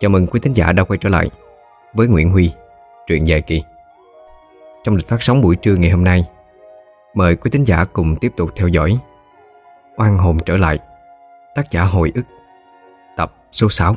Chào mừng quý thính giả đã quay trở lại với Nguyễn Huy, truyện dài kỳ. Trong lịch phát sóng buổi trưa ngày hôm nay, mời quý thính giả cùng tiếp tục theo dõi Oan hồn trở lại, tác giả hồi ức, tập số 6.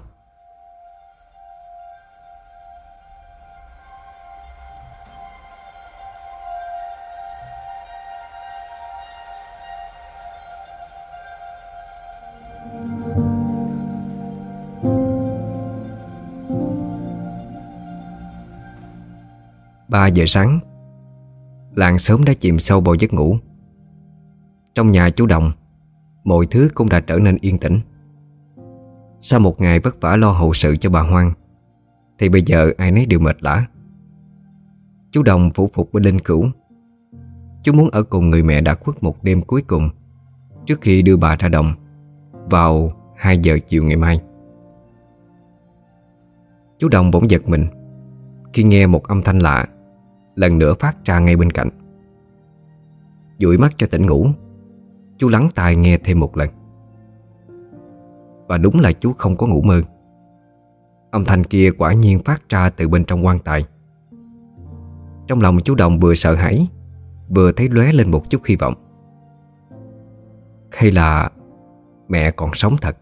Ba giờ sáng. Làng sớm đã chìm sâu vào giấc ngủ. Trong nhà chú Đồng, Mọi thứ cũng đã trở nên yên tĩnh. Sau một ngày vất vả lo hậu sự cho bà Hoang, Thì bây giờ ai nấy đều mệt lã. Chú Đồng phủ phục bên linh cửu. Chú muốn ở cùng người mẹ đã khuất một đêm cuối cùng, Trước khi đưa bà ra đồng, Vào 2 giờ chiều ngày mai. Chú Đồng bỗng giật mình Khi nghe một âm thanh lạ. Lần nữa phát ra ngay bên cạnh. Dụi mắt cho tỉnh ngủ, Chú lắng tai nghe thêm một lần. Và đúng là chú không có ngủ mơ. Âm thanh kia quả nhiên phát ra từ bên trong quan tài. Trong lòng chú Đồng vừa sợ hãi, Vừa thấy lóe lên một chút hy vọng. Hay là mẹ còn sống thật?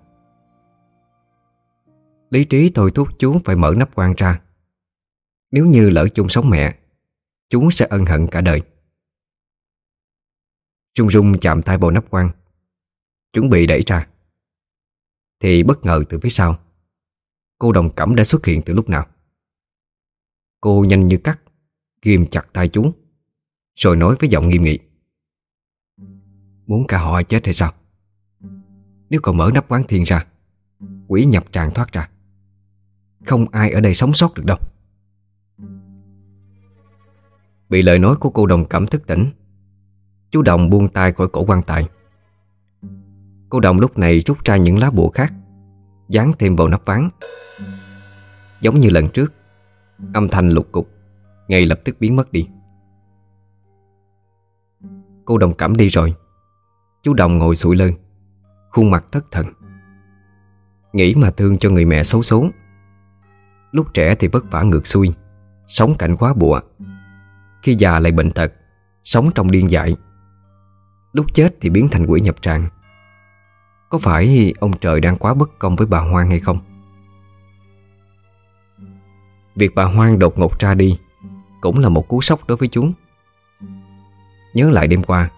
Lý trí thôi thúc chú phải mở nắp quan ra. Nếu như lỡ chung sống mẹ Chú sẽ ân hận cả đời. Rung rung chạm tay vào nắp quan Chuẩn bị đẩy ra. Thì bất ngờ từ phía sau, Cô đồng cẩm đã xuất hiện từ lúc nào. Cô nhanh như cắt, Ghim chặt tay chú Rồi nói với giọng nghiêm nghị. Muốn cả họ chết hay sao? Nếu còn mở nắp quán thiên ra, Quỷ nhập tràn thoát ra, Không ai ở đây sống sót được đâu. Bị lời nói của cô đồng cảm thức tỉnh. Chú Đồng buông tay khỏi cổ quan tài. Cô Đồng lúc này rút ra những lá bùa khác, Dán thêm vào nắp ván. Giống như lần trước, Âm thanh lục cục Ngay lập tức biến mất đi. Cô Đồng cảm đi rồi. Chú Đồng ngồi sụi lơ, Khuôn mặt thất thần. Nghĩ mà thương cho người mẹ xấu số Lúc trẻ thì vất vả ngược xuôi, Sống cảnh quá bùa khi già lại bệnh tật, Sống trong điên dại. Lúc chết thì biến thành quỷ nhập tràng. Có phải ông trời đang quá bất công với bà Hoang hay không? Việc bà Hoang đột ngột ra đi Cũng là một cú sốc đối với chúng. Nhớ lại đêm qua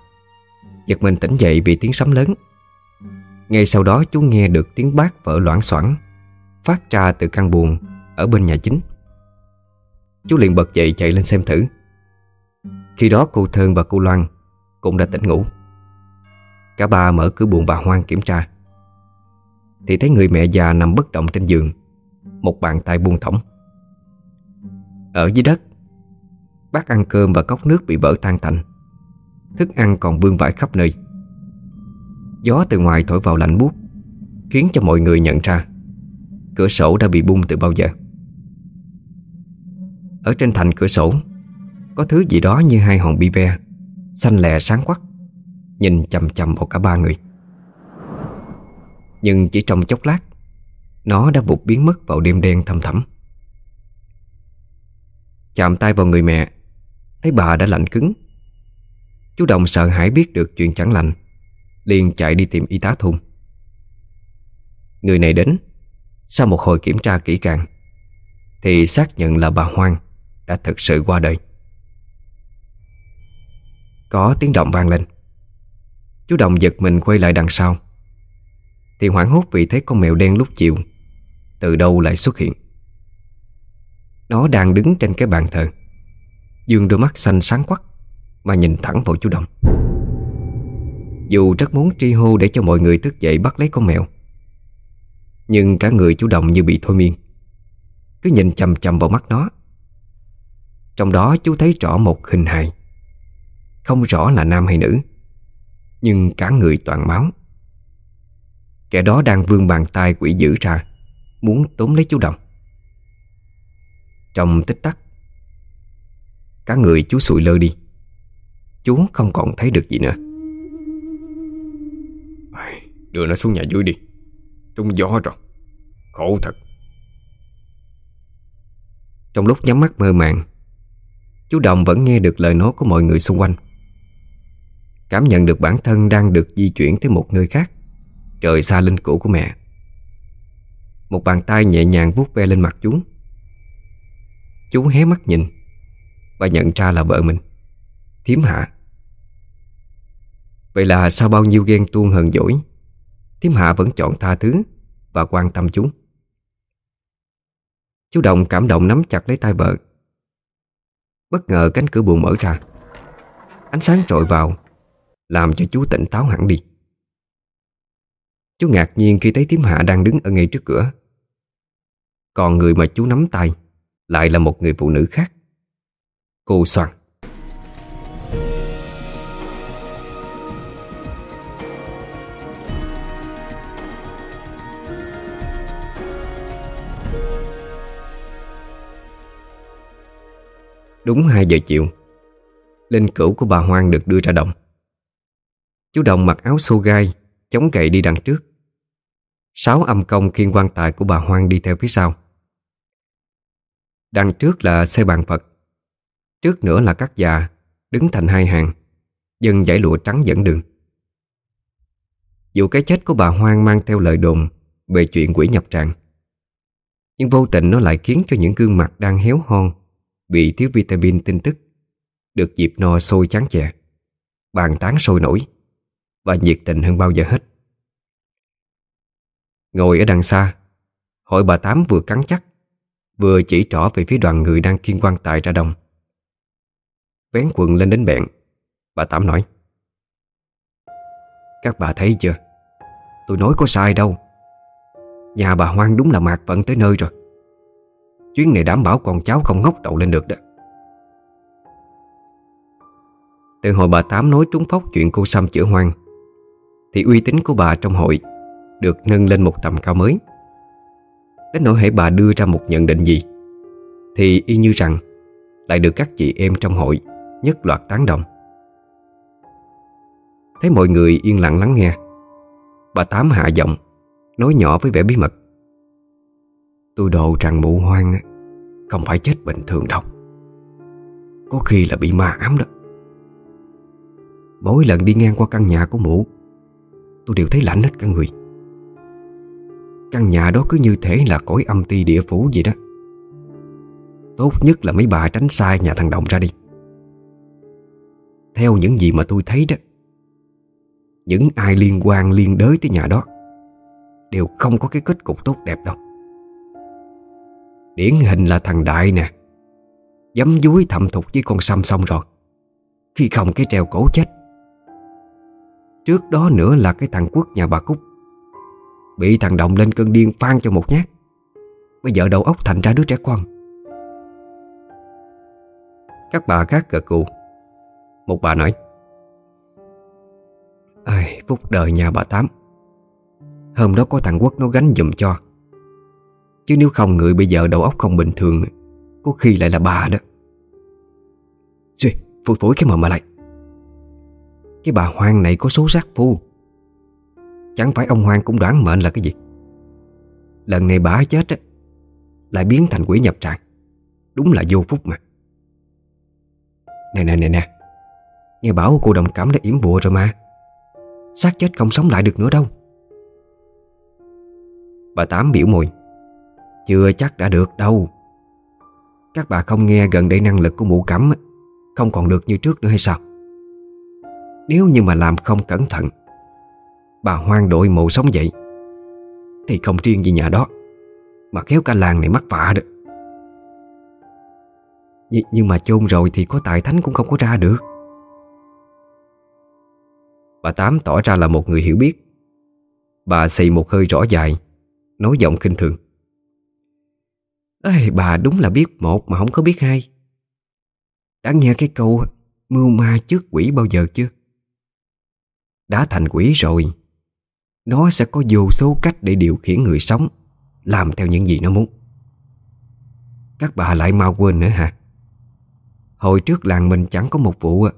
Giật mình tỉnh dậy vì tiếng sấm lớn. Ngay sau đó chú nghe được tiếng bát vỡ loãng xoảng, Phát ra từ căn buồng Ở bên nhà chính. Chú liền bật dậy chạy lên xem thử khi đó cô Thơn và cô Loan Cũng đã tỉnh ngủ. Cả ba mở cửa buồng bà Hoang kiểm tra. Thì thấy người mẹ già nằm bất động trên giường, Một bàn tay buông thõng. Ở dưới đất, Bát ăn cơm và cốc nước bị vỡ tan thành. Thức ăn còn vương vãi khắp nơi. Gió từ ngoài thổi vào lạnh buốt, Khiến cho mọi người nhận ra Cửa sổ đã bị bung từ bao giờ. Ở trên thành cửa sổ có thứ gì đó như hai hòn bi ve, Xanh lè sáng quắc, Nhìn chầm chầm vào cả ba người. Nhưng chỉ trong chốc lát, Nó đã vụt biến mất vào đêm đen thầm thẳm. Chạm tay vào người mẹ, Thấy bà đã lạnh cứng. Chú Đồng sợ hãi biết được chuyện chẳng lành, liền chạy đi tìm y tá thun Người này đến, Sau một hồi kiểm tra kỹ càng, Thì xác nhận là bà Hoang Đã thực sự qua đời có tiếng động vang lên. Chú Đồng giật mình quay lại đằng sau. Thì hoảng hốt vì thấy con mèo đen lúc chiều Từ đâu lại xuất hiện. Nó đang đứng trên cái bàn thờ. Dương đôi mắt xanh sáng quắc Mà nhìn thẳng vào chú Đồng. Dù rất muốn tri hô để cho mọi người thức dậy bắt lấy con mèo, Nhưng cả người chú Đồng như bị thôi miên. Cứ nhìn chầm chầm vào mắt nó. Trong đó chú thấy rõ một hình hài không rõ là nam hay nữ Nhưng cả người toàn máu. Kẻ đó đang vươn bàn tay quỷ dữ ra Muốn tóm lấy chú Đồng. Trong tích tắc Cả người chú sụi lơ đi. Chú không còn thấy được gì nữa. Đưa nó xuống nhà dưới đi. Trung gió rồi. Khổ thật. Trong lúc nhắm mắt mơ màng Chú Đồng vẫn nghe được lời nói của mọi người xung quanh Cảm nhận được bản thân đang được di chuyển tới một nơi khác, Trời xa linh cũ của mẹ. Một bàn tay nhẹ nhàng vuốt ve lên mặt chú. Chú hé mắt nhìn Và nhận ra là vợ mình, Thiếm Hạ. Vậy là sau bao nhiêu ghen tuông hờn dỗi, Thiếm Hạ vẫn chọn tha thứ Và quan tâm chú. Chú Đồng cảm động nắm chặt lấy tay vợ. Bất ngờ cánh cửa buồn mở ra. Ánh sáng trội vào. Làm cho chú tỉnh táo hẳn đi. Chú ngạc nhiên khi thấy Tiếm Hạ đang đứng ở ngay trước cửa. Còn người mà chú nắm tay Lại là một người phụ nữ khác. Cô Soàn Đúng 2 giờ chiều Linh cửu của bà Hoang được đưa ra đồng. Chú Đồng mặc áo xô gai, Chống gậy đi đằng trước. Sáu âm công khiên quan tài của bà Hoang đi theo phía sau. Đằng trước là xe bàn Phật, Trước nữa là các già, Đứng thành hai hàng Dân giải lụa trắng dẫn đường. Dù cái chết của bà Hoang mang theo lời đồn Về chuyện quỷ nhập tràng, Nhưng vô tình nó lại khiến cho những gương mặt đang héo hon Bị thiếu vitamin tin tức Được dịp no sôi chán chè, Bàn tán sôi nổi. Và nhiệt tình hơn bao giờ hết. Ngồi ở đằng xa, Hội bà Tám vừa cắn chắc, Vừa chỉ trỏ về phía đoàn người đang kiên quan tài ra đông Vén quần lên đến bẹn, Bà Tám nói, Các bà thấy chưa? Tôi nói có sai đâu. Nhà bà Hoang đúng là mạc vận tới nơi rồi. Chuyến này đảm bảo con cháu không ngóc đầu lên được đó. Từ hồi bà Tám nói trúng phóc chuyện cô Sam chữa hoang thì uy tín của bà trong hội Được nâng lên một tầm cao mới. Đến nỗi hãy bà đưa ra một nhận định gì, Thì y như rằng Lại được các chị em trong hội Nhất loạt tán đồng. Thấy mọi người yên lặng lắng nghe, Bà Tám hạ giọng Nói nhỏ với vẻ bí mật. Tôi đồ rằng mụ hoang Không phải chết bình thường đâu. Có khi là bị ma ám đó. Mỗi lần đi ngang qua căn nhà của mụ Tôi đều thấy lạnh hết cả người. Căn nhà đó cứ như thể là cõi âm ti địa phủ vậy đó. Tốt nhất là mấy bà tránh xa nhà thằng động ra đi. Theo những gì mà tôi thấy đó, Những ai liên quan liên đới tới nhà đó Đều không có cái kết cục tốt đẹp đâu. Điển hình là thằng Đại nè, Dám dúi thầm thục với con Sâm xong rồi, Khi không cái treo cổ chết. Trước đó nữa là cái thằng Quốc nhà bà Cúc. Bị thằng Đồng lên cơn điên phan cho một nhát. Bây giờ đầu óc thành ra đứa trẻ con Các bà khác gật cụ Một bà nói Ai, phúc đời nhà bà Tám. Hôm đó có thằng Quốc nó gánh giùm cho. Chứ nếu không người bây giờ đầu óc không bình thường Có khi lại là bà đó. Duy, phủi phủi cái mồm mà lại. Cái bà Hoang này có số sát phu. Chẳng phải ông Hoang cũng đoán mệnh là cái gì? Lần này bà chết á, Lại biến thành quỷ nhập tràng Đúng là vô phúc mà. Nè nè nè nè. Nghe bảo cô đồng cảm đã yểm bùa rồi mà. Xác chết không sống lại được nữa đâu. Bà Tám biểu môi chưa chắc đã được đâu. Các bà không nghe gần đây năng lực của mụ cẩm Không còn được như trước nữa hay sao? Nếu như mà làm không cẩn thận Bà hoang đội mộ sống dậy Thì không riêng gì nhà đó Mà kéo cả làng này mắc vạ được Nh Nhưng mà chôn rồi thì có tài thánh cũng không có ra được. Bà Tám tỏ ra là một người hiểu biết. Bà xì một hơi rõ dài Nói giọng khinh thường. Ê, bà đúng là biết một mà không có biết hai. Đã nghe cái câu Mưu ma trước quỷ bao giờ chưa? Đã thành quỷ rồi. Nó sẽ có vô số cách để điều khiển người sống, Làm theo những gì nó muốn. Các bà lại mau quên nữa hả? Hồi trước làng mình chẳng có một vụ à.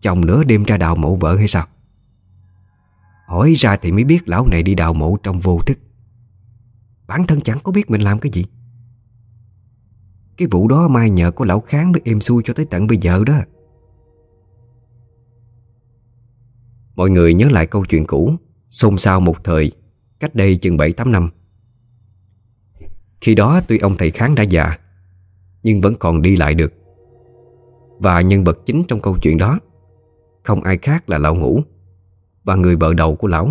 Chồng nửa đêm ra đào mộ vợ hay sao? Hỏi ra thì mới biết lão này đi đào mộ trong vô thức. Bản thân chẳng có biết mình làm cái gì. Cái vụ đó mai nhờ có lão kháng mới êm xuôi cho tới tận bây giờ đó. Mọi người nhớ lại câu chuyện cũ, Xôn xao một thời, Cách đây chừng 7-8 năm. Khi đó tuy ông thầy kháng đã già, Nhưng vẫn còn đi lại được. Và nhân vật chính trong câu chuyện đó, Không ai khác là lão ngũ Và người vợ đầu của lão,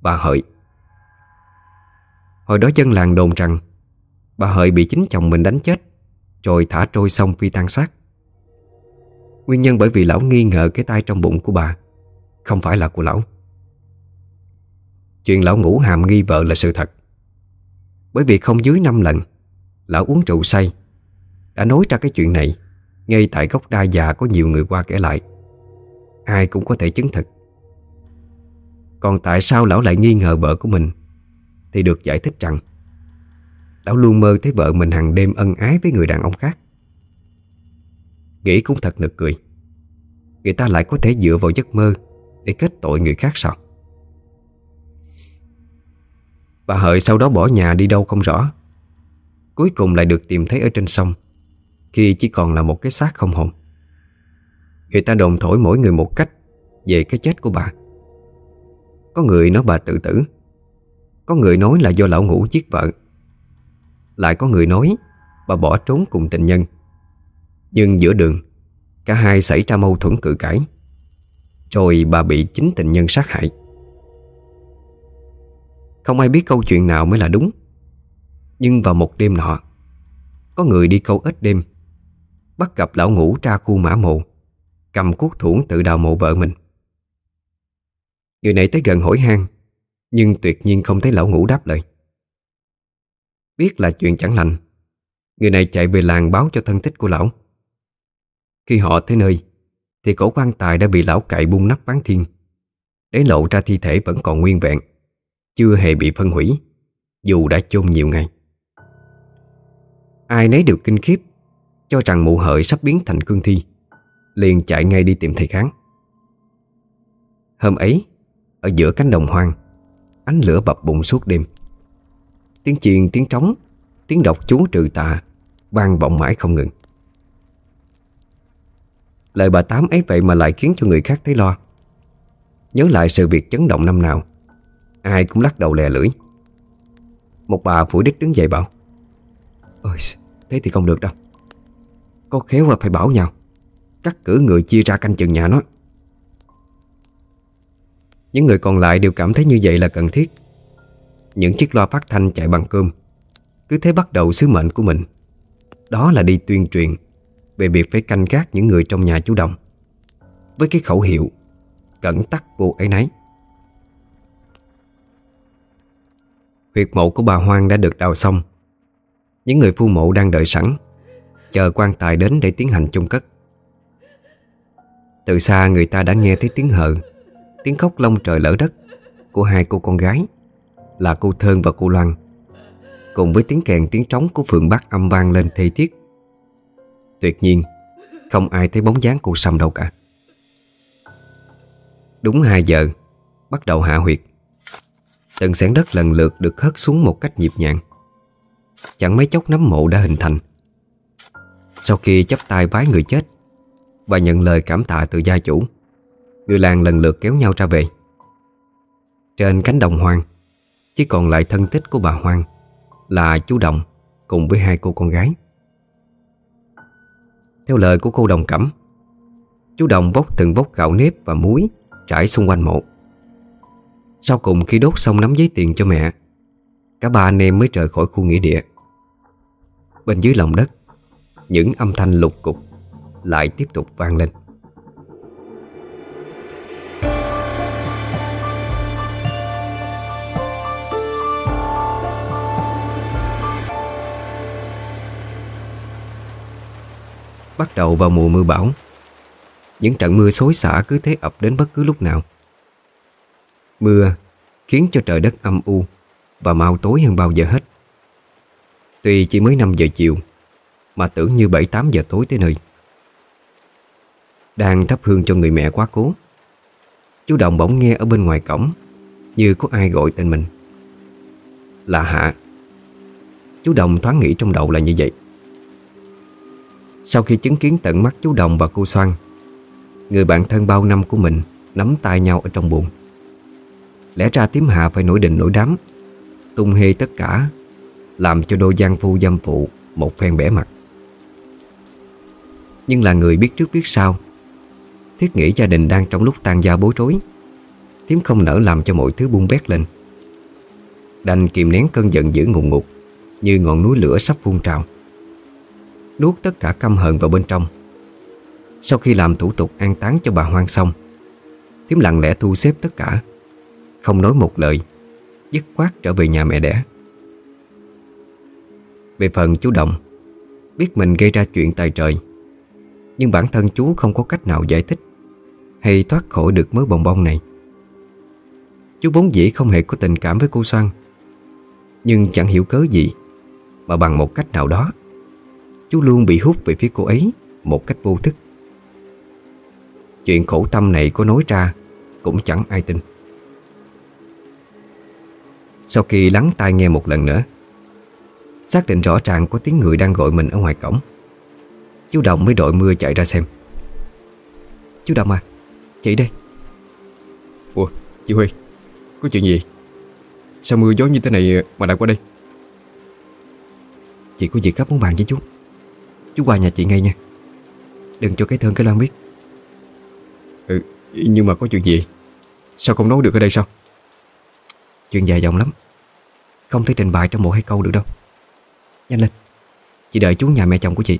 Bà Hợi. Hồi đó dân làng đồn rằng, Bà Hợi bị chính chồng mình đánh chết, Rồi thả trôi sông phi tan xác. Nguyên nhân bởi vì lão nghi ngờ cái tay trong bụng của bà. Không phải là của lão. Chuyện lão ngủ hàm nghi vợ là sự thật. Bởi vì không dưới 5 lần, Lão uống rượu say, Đã nói ra cái chuyện này, Ngay tại gốc đa già có nhiều người qua kể lại. Ai cũng có thể chứng thực. Còn tại sao lão lại nghi ngờ vợ của mình, Thì được giải thích rằng, Lão luôn mơ thấy vợ mình hàng đêm ân ái với người đàn ông khác. Nghĩ cũng thật nực cười. Người ta lại có thể dựa vào giấc mơ để kết tội người khác sao? Bà Hợi sau đó bỏ nhà đi đâu không rõ. Cuối cùng lại được tìm thấy ở trên sông, Khi chỉ còn là một cái xác không hồn. Người ta đồn thổi mỗi người một cách Về cái chết của bà. Có người nói bà tự tử, Có người nói là do lão ngủ giết vợ. Lại có người nói Bà bỏ trốn cùng tình nhân. Nhưng giữa đường, Cả hai xảy ra mâu thuẫn cự cãi. Rồi bà bị chính tình nhân sát hại. Không ai biết câu chuyện nào mới là đúng. Nhưng vào một đêm nọ, Có người đi câu ít đêm, Bắt gặp lão ngủ ra khu mã mộ, Cầm cuốc thủng tự đào mộ vợ mình. Người này tới gần hỏi han, Nhưng tuyệt nhiên không thấy lão ngủ đáp lời. Biết là chuyện chẳng lành, Người này chạy về làng báo cho thân thích của lão. Khi họ tới nơi thì cổ quan tài đã bị lão cậy bung nắp bán thiên. Để lộ ra thi thể vẫn còn nguyên vẹn Chưa hề bị phân hủy Dù đã chôn nhiều ngày. Ai nấy đều kinh khiếp Cho rằng mụ hợi sắp biến thành cương thi Liền chạy ngay đi tìm thầy kháng. Hôm ấy Ở giữa cánh đồng hoang Ánh lửa bập bụng suốt đêm. Tiếng chiền, tiếng trống Tiếng đọc chú trừ tà vang vọng mãi không ngừng. Lời bà Tám ấy vậy mà lại khiến cho người khác thấy lo. Nhớ lại sự việc chấn động năm nào Ai cũng lắc đầu lè lưỡi. Một bà phủ đích đứng dậy bảo Ôi, thế thì không được đâu. Có khéo mà phải bảo nhau Cắt cử người chia ra canh chừng nhà nó. Những người còn lại đều cảm thấy như vậy là cần thiết. Những chiếc loa phát thanh chạy bằng cơm Cứ thế bắt đầu sứ mệnh của mình. Đó là đi tuyên truyền về việc phải canh gác những người trong nhà chú Đồng Với cái khẩu hiệu, Cẩn tắc vô ấy nấy Huyệt mộ của bà Hoang đã được đào xong. Những người phu mộ đang đợi sẵn, Chờ quan tài đến để tiến hành chung cất. Từ xa người ta đã nghe thấy tiếng hờ, Tiếng khóc lông trời lỡ đất Của hai cô con gái, Là cô Thơn và cô Loan, Cùng với tiếng kèn tiếng trống của phượng Bắc âm vang lên thê thiết. Tuyệt nhiên, Không ai thấy bóng dáng cô Sâm đâu cả. Đúng 2 giờ, Bắt đầu hạ huyệt. Từng sản đất lần lượt được hất xuống một cách nhịp nhàng. Chẳng mấy chốc nấm mộ đã hình thành. Sau khi chấp tay bái người chết Và nhận lời cảm tạ từ gia chủ Người làng lần lượt kéo nhau ra về. Trên cánh đồng hoang, Chỉ còn lại thân tích của bà Hoang Là chú Đồng Cùng với hai cô con gái. Theo lời của cô Đồng Cẩm Chú Đồng bốc từng bốc gạo nếp và muối Trải xung quanh mộ. Sau cùng khi đốt xong nắm giấy tiền cho mẹ, Cả ba anh em mới rời khỏi khu nghĩa địa. Bên dưới lòng đất, Những âm thanh lục cục Lại tiếp tục vang lên. Bắt đầu vào mùa mưa bão. Những trận mưa xối xả cứ thế ập đến bất cứ lúc nào. Mưa khiến cho trời đất âm u Và mau tối hơn bao giờ hết. Tuy chỉ mới 5 giờ chiều, Mà tưởng như 7-8 giờ tối tới nơi. Đang thắp hương cho người mẹ quá cố, Chú Đồng bỗng nghe ở bên ngoài cổng Như có ai gọi tên mình. Là Hạ. Chú Đồng thoáng nghĩ trong đầu là như vậy. Sau khi chứng kiến tận mắt chú Đồng và cô Soan, Người bạn thân bao năm của mình Nắm tay nhau ở trong buồn. Lẽ ra tím hạ phải nổi định nổi đám, Tung hê tất cả, Làm cho đôi giang phu dâm phụ Một phen bẻ mặt. Nhưng là người biết trước biết sau, Thiết nghĩ gia đình đang trong lúc tan gia bối rối Tím không nỡ làm cho mọi thứ buông bét lên. Đành kìm nén cơn giận dữ ngùng ngục Như ngọn núi lửa sắp phun trào. Nuốt tất cả căm hờn vào bên trong. Sau khi làm thủ tục an táng cho bà Hoang xong Tiếm lặng lẽ thu xếp tất cả. Không nói một lời, Dứt khoát trở về nhà mẹ đẻ. Về phần chú Đồng, Biết mình gây ra chuyện tài trời, Nhưng bản thân chú không có cách nào giải thích Hay thoát khỏi được mớ bồng bông này. Chú vốn dĩ không hề có tình cảm với cô Soan, Nhưng chẳng hiểu cớ gì Mà bằng một cách nào đó Chú luôn bị hút về phía cô ấy Một cách vô thức. Chuyện khổ tâm này có nói ra Cũng chẳng ai tin. Sau khi lắng tai nghe một lần nữa Xác định rõ ràng có tiếng người đang gọi mình ở ngoài cổng Chú Đồng mới đội mưa chạy ra xem. Chú Đồng à Chị đây Ủa chị Huy Có chuyện gì? Sao mưa gió như thế này mà lại qua đây? Chị có việc gấp muốn bàn với chú Chú qua nhà chị ngay nha. Đừng cho cái thân cái loan biết. Ừ nhưng mà có chuyện gì? Sao không nói được ở đây sao? Chuyện dài dòng lắm. Không thể trình bày trong một hai câu được đâu. Nhanh lên. Chị đợi chú nhà mẹ chồng của chị.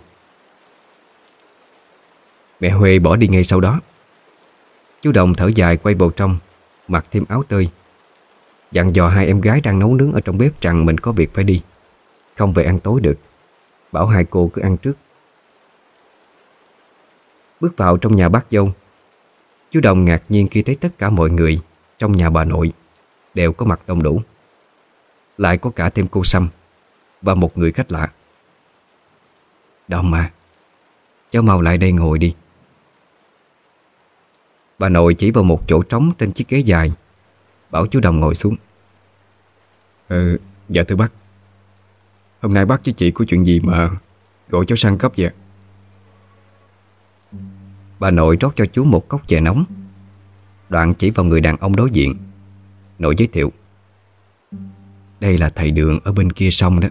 Mẹ Huê bỏ đi ngay sau đó. Chú Đồng thở dài quay vào trong Mặc thêm áo tơi. Dặn dò hai em gái đang nấu nướng ở trong bếp rằng mình có việc phải đi. Không về ăn tối được. Bảo hai cô cứ ăn trước Bước vào trong nhà bác dâu. Chú Đồng ngạc nhiên khi thấy tất cả mọi người Trong nhà bà nội Đều có mặt đông đủ. Lại có cả thêm cô Sâm Và một người khách lạ. Đồng à Cháu mau lại đây ngồi đi. Bà nội chỉ vào một chỗ trống trên chiếc ghế dài Bảo chú Đồng ngồi xuống. Ừ, dạ thưa bác. Hôm nay bác với chị có chuyện gì mà Gọi cháu sang cấp vậy Bà nội rót cho chú một cốc chè nóng. Đoạn chỉ vào người đàn ông đối diện. Nội giới thiệu, Đây là thầy Đường ở bên kia sông đó.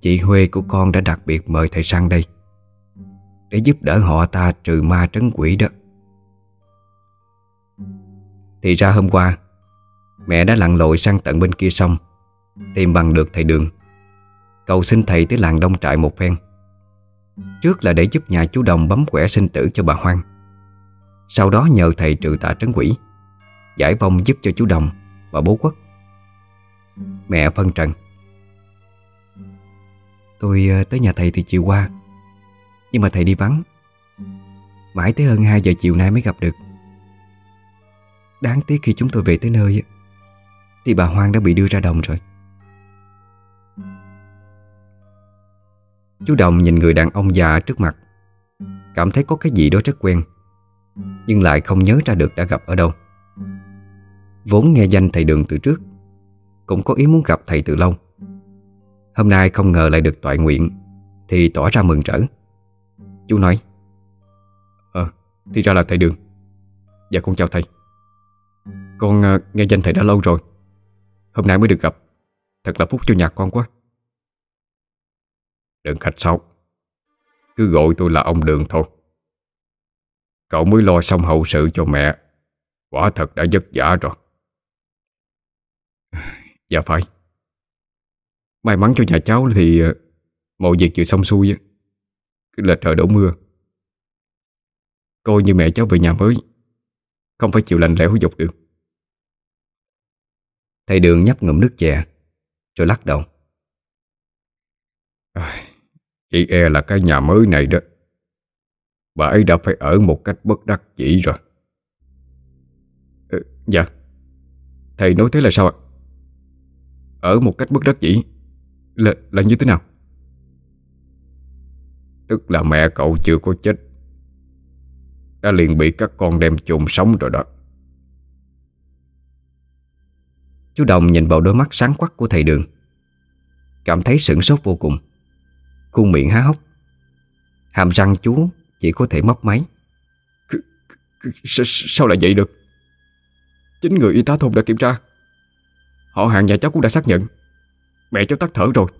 Chị Huê của con đã đặc biệt mời thầy sang đây Để giúp đỡ họ ta trừ ma trấn quỷ đó. Thì ra hôm qua, Mẹ đã lặn lội sang tận bên kia sông, Tìm bằng được thầy Đường. Cầu xin thầy tới làng đông trại một phen. Trước là để giúp nhà chú Đồng bấm quẻ sinh tử cho bà Hoang. Sau đó nhờ thầy trừ tà trấn quỷ, Giải vong giúp cho chú Đồng và bố quốc. Mẹ phân trần. Tôi ờ, tới nhà thầy thì chiều qua, Nhưng mà thầy đi vắng. Mãi tới hơn 2 giờ chiều nay mới gặp được. Đáng tiếc khi chúng tôi về tới nơi Thì bà Hoang đã bị đưa ra đồng rồi. Chú Đồng nhìn người đàn ông già trước mặt. Cảm thấy có cái gì đó rất quen Nhưng lại không nhớ ra được đã gặp ở đâu. Vốn nghe danh thầy Đường từ trước Cũng có ý muốn gặp thầy từ lâu. Hôm nay không ngờ lại được toại nguyện Thì tỏ ra mừng rỡ. Chú nói Ờ, thì ra là thầy Đường. Dạ con chào thầy. Con uh, nghe danh thầy đã lâu rồi. Hôm nay mới được gặp. Thật là phúc cho nhà con quá. Đừng khách sáo Cứ gọi tôi là ông Đường thôi. Cậu mới lo xong hậu sự cho mẹ. Quả thật đã vất vả rồi. Dạ phải. May mắn cho nhà cháu thì ờ, Mọi việc vừa xong xuôi Cứ là trời đổ mưa. Coi như mẹ cháu về nhà mới, Không phải chịu lạnh lẽo dọc đường Thầy Đường nhấp ngụm nước chè, Rồi lắc đầu. Chị e là cái nhà mới này đó. Bà ấy đã phải ở một cách bất đắc chỉ rồi. Ừ, Dạ. Thầy nói thế là sao ạ? Ở một cách bất đắc dĩ Là, là như thế nào? Tức là mẹ cậu chưa có chết. Đã liền bị các con đem chôn sống rồi đó. Chú Đồng nhìn vào đôi mắt sáng quắc của thầy Đường. Cảm thấy sửng sốt vô cùng. Khuôn miệng há hốc. Hàm răng chú chỉ có thể mấp máy. S Sao lại vậy được? Chính người y tá thôn đã kiểm tra. Họ hàng nhà cháu cũng đã xác nhận. Mẹ cháu tắt thở rồi.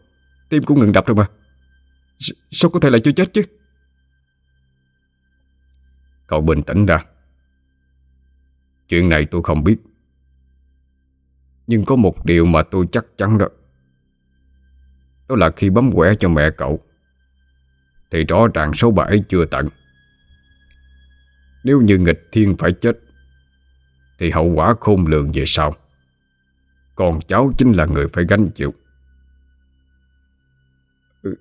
Tim cũng ngừng đập rồi mà. S Sao có thể là chưa chết chứ? Cậu bình tĩnh ra. Chuyện này tôi không biết. Nhưng có một điều mà tôi chắc chắn đó đó là khi bấm quẻ cho mẹ cậu. Thì rõ ràng số bà ấy chưa tận. Nếu như nghịch thiên phải chết Thì hậu quả khôn lường về sau. Còn cháu chính là người phải gánh chịu. Ừ,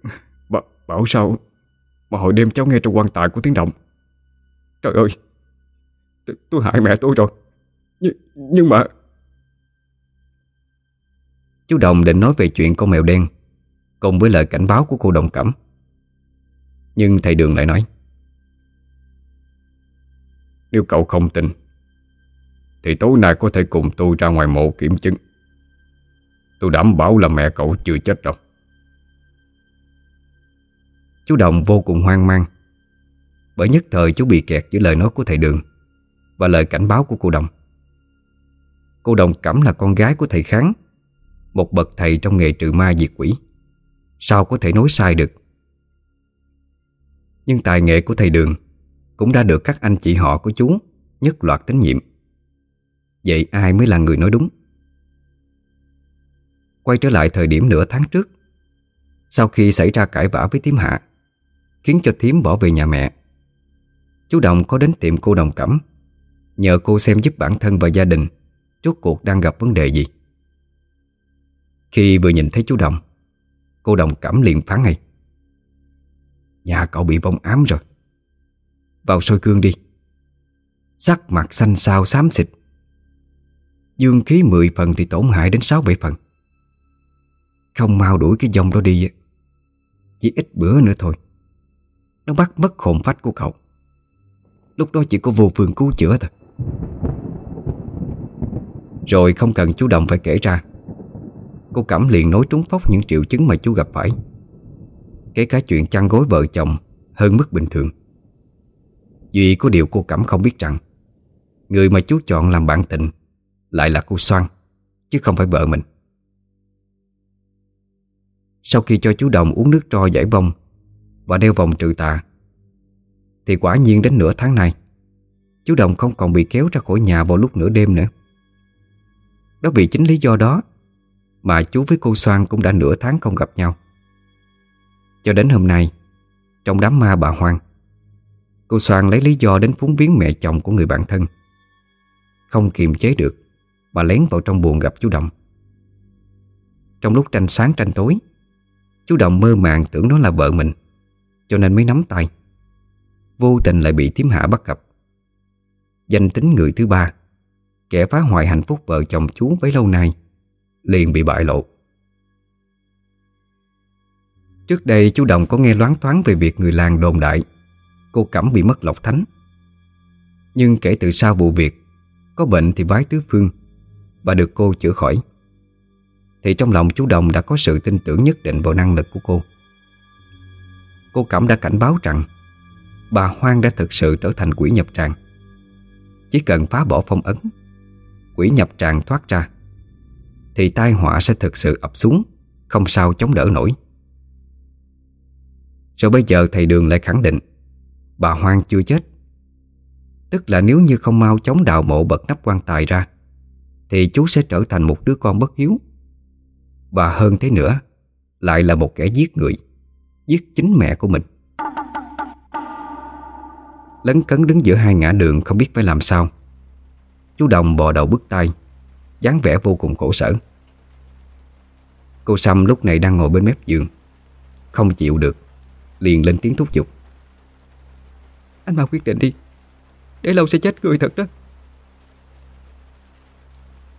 Bảo sao? Mà hồi đêm cháu nghe trong quan tài của tiếng động. Trời ơi Tôi hại mẹ tôi rồi. Nh nhưng mà Chú Đồng định nói về chuyện con mèo đen. Cùng với lời cảnh báo của cô Đồng Cẩm Nhưng thầy Đường lại nói, Nếu cậu không tin, Thì tối nay có thể cùng tôi ra ngoài mộ kiểm chứng. Tôi đảm bảo là mẹ cậu chưa chết đâu. Chú Đồng vô cùng hoang mang, Bởi nhất thời chú bị kẹt giữa lời nói của thầy Đường Và lời cảnh báo của cô Đồng. Cô Đồng Cẩm là con gái của thầy Kháng, Một bậc thầy trong nghề trừ ma diệt quỷ. Sao có thể nói sai được? Nhưng tài nghệ của thầy Đường Cũng đã được các anh chị họ của chú Nhất loạt tín nhiệm. Vậy ai mới là người nói đúng? Quay trở lại thời điểm nửa tháng trước, Sau khi xảy ra cãi vã với Tiếm Hạ, Khiến cho Tiếm bỏ về nhà mẹ, Chú Đồng có đến tiệm cô Đồng Cẩm, Nhờ cô xem giúp bản thân và gia đình Rốt cuộc đang gặp vấn đề gì. Khi vừa nhìn thấy chú Đồng Cô Đồng cảm liền phán ngay. Nhà cậu bị vong ám rồi. Vào soi gương đi. Sắc mặt xanh xao, xám xịt. Dương khí 10 phần thì tổn hại đến 6-7 phần. Không mau đuổi cái dòng đó đi Chỉ ít bữa nữa thôi. Nó bắt mất hồn phách của cậu. Lúc đó chỉ có vô phương cứu chữa thôi. Rồi không cần chú Đồng phải kể ra. Cô Cẩm liền nói trúng phóc những triệu chứng mà chú gặp phải. Kể cả chuyện chăn gối vợ chồng Hơn mức bình thường. Duy có điều cô Cẩm không biết rằng, Người mà chú chọn làm bạn tình Lại là cô Soan, Chứ không phải vợ mình. Sau khi cho chú Đồng uống nước tro giải vong Và đeo vòng trừ tà, Thì quả nhiên đến nửa tháng nay, Chú Đồng không còn bị kéo ra khỏi nhà vào lúc nửa đêm nữa. Đó vì chính lý do đó mà chú với cô Soan cũng đã nửa tháng không gặp nhau. Cho đến hôm nay, Trong đám ma bà Hoang, Cô Soan lấy lý do đến phúng viếng mẹ chồng của người bạn thân. Không kiềm chế được, bà lén vào trong buồn gặp chú động. Trong lúc tranh sáng tranh tối, Chú động mơ màng tưởng nó là vợ mình, Cho nên mới nắm tay. Vô tình lại bị thiếm hạ bắt gặp. Danh tính người thứ ba, Kẻ phá hoại hạnh phúc vợ chồng chú bấy lâu nay. Liền bị bại lộ. Trước đây chú Đồng có nghe loáng thoáng về việc người làng đồn đại, Cô Cẩm bị mất lộc thánh. Nhưng kể từ sau vụ việc, Có bệnh thì vái tứ phương Và được cô chữa khỏi. Thì trong lòng chú Đồng đã có sự tin tưởng nhất định vào năng lực của cô. Cô Cẩm đã cảnh báo rằng Bà Hoang đã thực sự trở thành quỷ nhập tràng. Chỉ cần phá bỏ phong ấn, Quỷ nhập tràng thoát ra thì tai họa sẽ thực sự ập xuống, Không sao chống đỡ nổi. Rồi bây giờ thầy Đường lại khẳng định, Bà Hoang chưa chết. Tức là nếu như không mau chống đào mộ bật nắp quan tài ra, Thì chú sẽ trở thành một đứa con bất hiếu. Và hơn thế nữa, Lại là một kẻ giết người, Giết chính mẹ của mình. Lấn cấn đứng giữa hai ngã đường Không biết phải làm sao. Chú Đồng bò đầu bước tay dáng vẻ vô cùng khổ sở. Cô Sâm lúc này đang ngồi bên mép giường Không chịu được Liền lên tiếng thúc giục. Anh mau quyết định đi Để lâu sẽ chết người thật đó.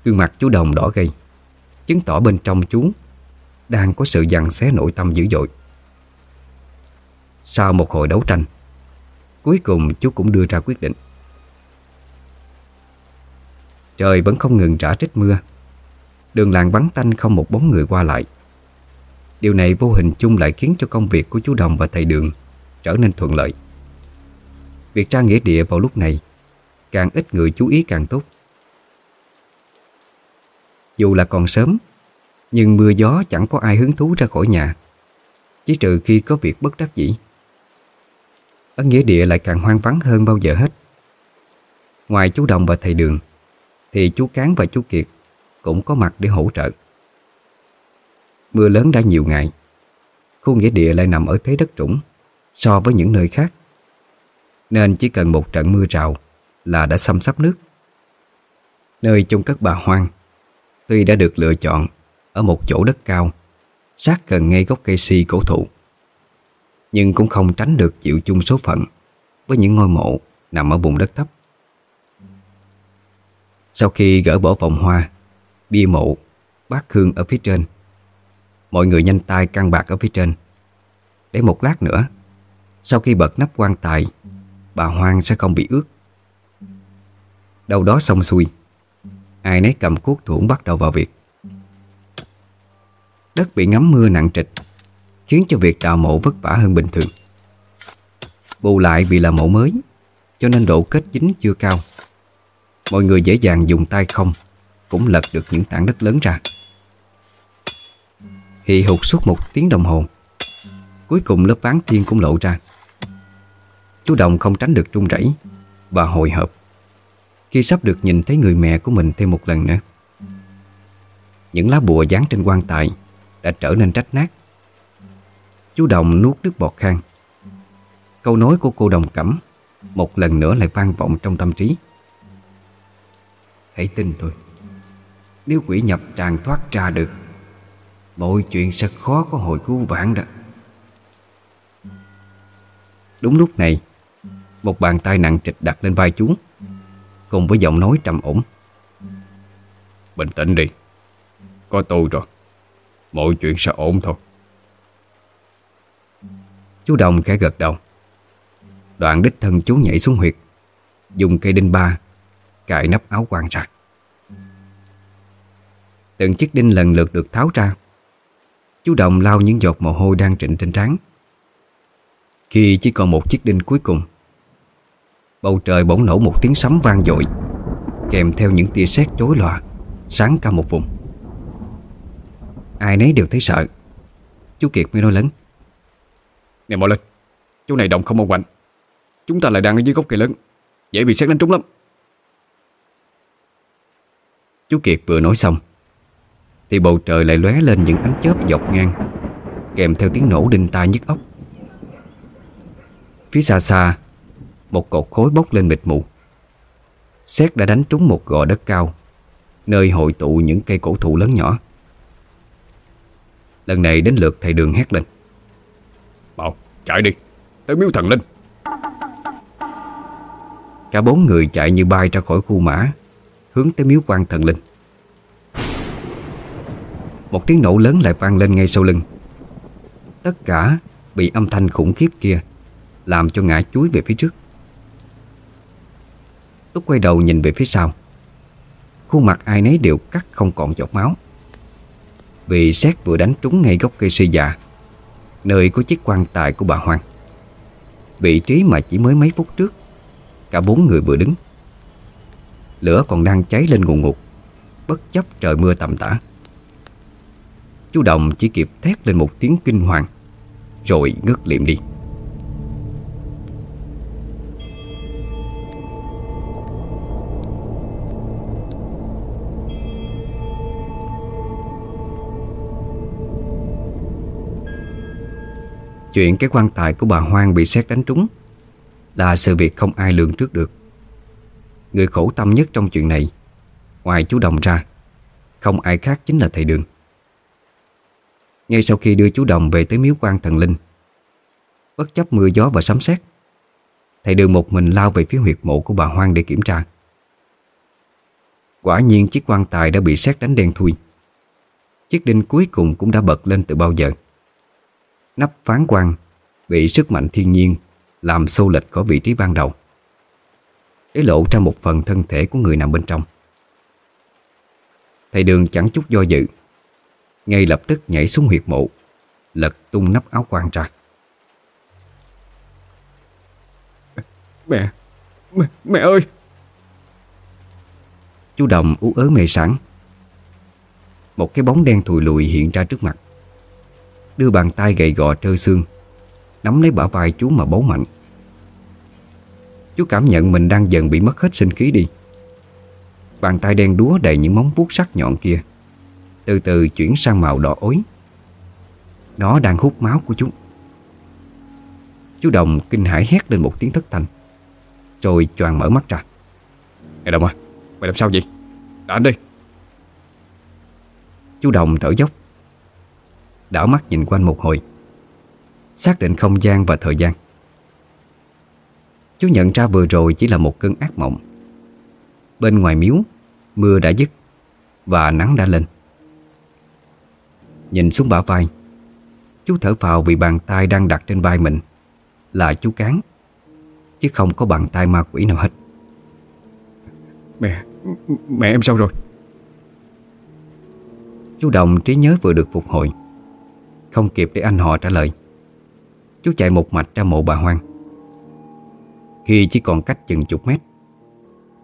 Gương mặt chú Đồng đỏ gay Chứng tỏ bên trong chú Đang có sự dằn xé nội tâm dữ dội. Sau một hồi đấu tranh Cuối cùng chú cũng đưa ra quyết định Trời vẫn không ngừng trả trích mưa Đường làng vắng tanh không một bóng người qua lại Điều này vô hình chung lại khiến cho công việc của chú Đồng và thầy Đường trở nên thuận lợi. Việc ra nghĩa địa vào lúc này càng ít người chú ý càng tốt. Dù là còn sớm, nhưng mưa gió chẳng có ai hứng thú ra khỏi nhà, chỉ trừ khi có việc bất đắc dĩ. Ở nghĩa địa lại càng hoang vắng hơn bao giờ hết. Ngoài chú Đồng và thầy Đường, thì chú Cán và chú Kiệt cũng có mặt để hỗ trợ. Mưa lớn đã nhiều ngày, khu nghĩa địa lại nằm ở thế đất trũng so với những nơi khác. Nên chỉ cần một trận mưa rào là đã xâm sắp nước. Nơi chôn cất bà Hoang tuy đã được lựa chọn ở một chỗ đất cao sát gần ngay gốc cây si cổ thụ nhưng cũng không tránh được chịu chung số phận với những ngôi mộ nằm ở vùng đất thấp. Sau khi gỡ bỏ vòng hoa, bia mộ, bát hương ở phía trên, mọi người nhanh tay căng bạc ở phía trên. Để một lát nữa, sau khi bật nắp quan tài, bà Hoang sẽ không bị ướt. Đâu đó xong xuôi, ai nấy cầm cuốc thủng bắt đầu vào việc. Đất bị ngắm mưa nặng trịch Khiến cho việc đào mộ vất vả hơn bình thường Bù lại vì là mộ mới Cho nên độ kết dính chưa cao Mọi người dễ dàng dùng tay không? Cũng lật được những tảng đất lớn ra. Hì hụt suốt một tiếng đồng hồ. Cuối cùng lớp ván thiên cũng lộ ra. Chú Đồng không tránh được trung rẩy Và hồi hộp. Khi sắp được nhìn thấy người mẹ của mình thêm một lần nữa, Những lá bùa dán trên quan tài Đã trở nên trách nát. Chú Đồng nuốt nước bọt khang. Câu nói của cô Đồng Cẩm Một lần nữa lại vang vọng trong tâm trí. Hãy tin tôi. Nếu quỷ nhập tràn thoát ra được, Mọi chuyện sẽ khó có hồi cứu vãn đó. Đúng lúc này, Một bàn tay nặng trịch đặt lên vai chú Cùng với giọng nói trầm ổn. Bình tĩnh đi, Có tôi rồi. Mọi chuyện sẽ ổn thôi. Chú Đồng khẽ gật đầu. Đoạn đích thân chú nhảy xuống huyệt, Dùng cây đinh ba Cài nắp áo quan ra. Từng chiếc đinh lần lượt được tháo ra. Chú Đồng lau những giọt mồ hôi đang trịnh trên trán. Khi chỉ còn một chiếc đinh cuối cùng, Bầu trời bỗng nổ một tiếng sấm vang dội, Kèm theo những tia sét chối lòa, Sáng cả một vùng. Ai nấy đều thấy sợ. Chú Kiệt mới nói lớn. Nè mọi lên chú này động không ông quạnh Chúng ta lại đang ở dưới gốc cây lớn, Dễ bị sét đánh trúng lắm. Chú Kiệt vừa nói xong Thì bầu trời lại lóe lên những ánh chớp dọc ngang Kèm theo tiếng nổ đinh tai nhức óc. Phía xa xa Một cột khối bốc lên mịt mù. Xét đã đánh trúng một gò đất cao Nơi hội tụ những cây cổ thụ lớn nhỏ. Lần này đến lượt thầy đường hét lên. Bảo chạy đi Tới miếu thần linh. Cả bốn người chạy như bay ra khỏi khu mã Hướng tới miếu quan thần linh. Một tiếng nổ lớn lại vang lên ngay sau lưng. Tất cả bị âm thanh khủng khiếp kia Làm cho ngã chuối về phía trước. Lúc quay đầu nhìn về phía sau, Khuôn mặt ai nấy đều cắt không còn giọt máu. Vì xét vừa đánh trúng ngay gốc cây suy già, Nơi có chiếc quan tài của bà Hoàng Vị trí mà chỉ mới mấy phút trước, Cả bốn người vừa đứng. Lửa còn đang cháy lên ngùn ngụt. Bất chấp trời mưa tầm tã. Chú Đồng chỉ kịp thét lên một tiếng kinh hoàng, Rồi ngất liệm đi. Chuyện cái quan tài của bà Hoang bị xét đánh trúng Là sự việc không ai lường trước được. Người khổ tâm nhất trong chuyện này. Ngoài chú Đồng ra, Không ai khác chính là thầy Đường. Ngay sau khi đưa chú Đồng về tới miếu quan thần linh, Bất chấp mưa gió và sấm sét, Thầy Đường một mình lao về phía huyệt mộ của bà Hoang để kiểm tra. Quả nhiên chiếc quan tài đã bị xét đánh đen thui. Chiếc đinh cuối cùng cũng đã bật lên từ bao giờ. Nắp phán quan bị sức mạnh thiên nhiên làm xô lệch khỏi vị trí ban đầu. Để lộ ra một phần thân thể của người nằm bên trong. Thầy đường chẳng chút do dự. Ngay lập tức nhảy xuống huyệt mộ, lật tung nắp áo quan ra. Mẹ Mẹ, mẹ ơi Chú Đồng ú ớ mê sẵn Một cái bóng đen thùi lùi hiện ra trước mặt Đưa bàn tay gầy gò trơ xương Nắm lấy bả vai chú mà bấu mạnh Chú cảm nhận mình đang dần bị mất hết sinh khí đi. Bàn tay đen đúa đầy những móng vuốt sắc nhọn kia. Từ từ chuyển sang màu đỏ ối. Nó đang hút máu của chú. Chú Đồng kinh hãi hét lên một tiếng thất thanh. Rồi choàng mở mắt ra. Nè Đồng à Mày làm sao vậy? Đã anh đi. Chú Đồng thở dốc. Đảo mắt nhìn quanh một hồi. Xác định không gian và thời gian. Chú nhận ra vừa rồi chỉ là một cơn ác mộng. Bên ngoài miếu Mưa đã dứt Và nắng đã lên. Nhìn xuống bả vai Chú thở vào vì bàn tay đang đặt trên vai mình Là chú Cán Chứ không có bàn tay ma quỷ nào hết. Mẹ Mẹ em sao rồi? Chú Đồng trí nhớ vừa được phục hồi Không kịp để anh họ trả lời. Chú chạy một mạch ra mộ bà Hoang khi chỉ còn cách chừng chục mét,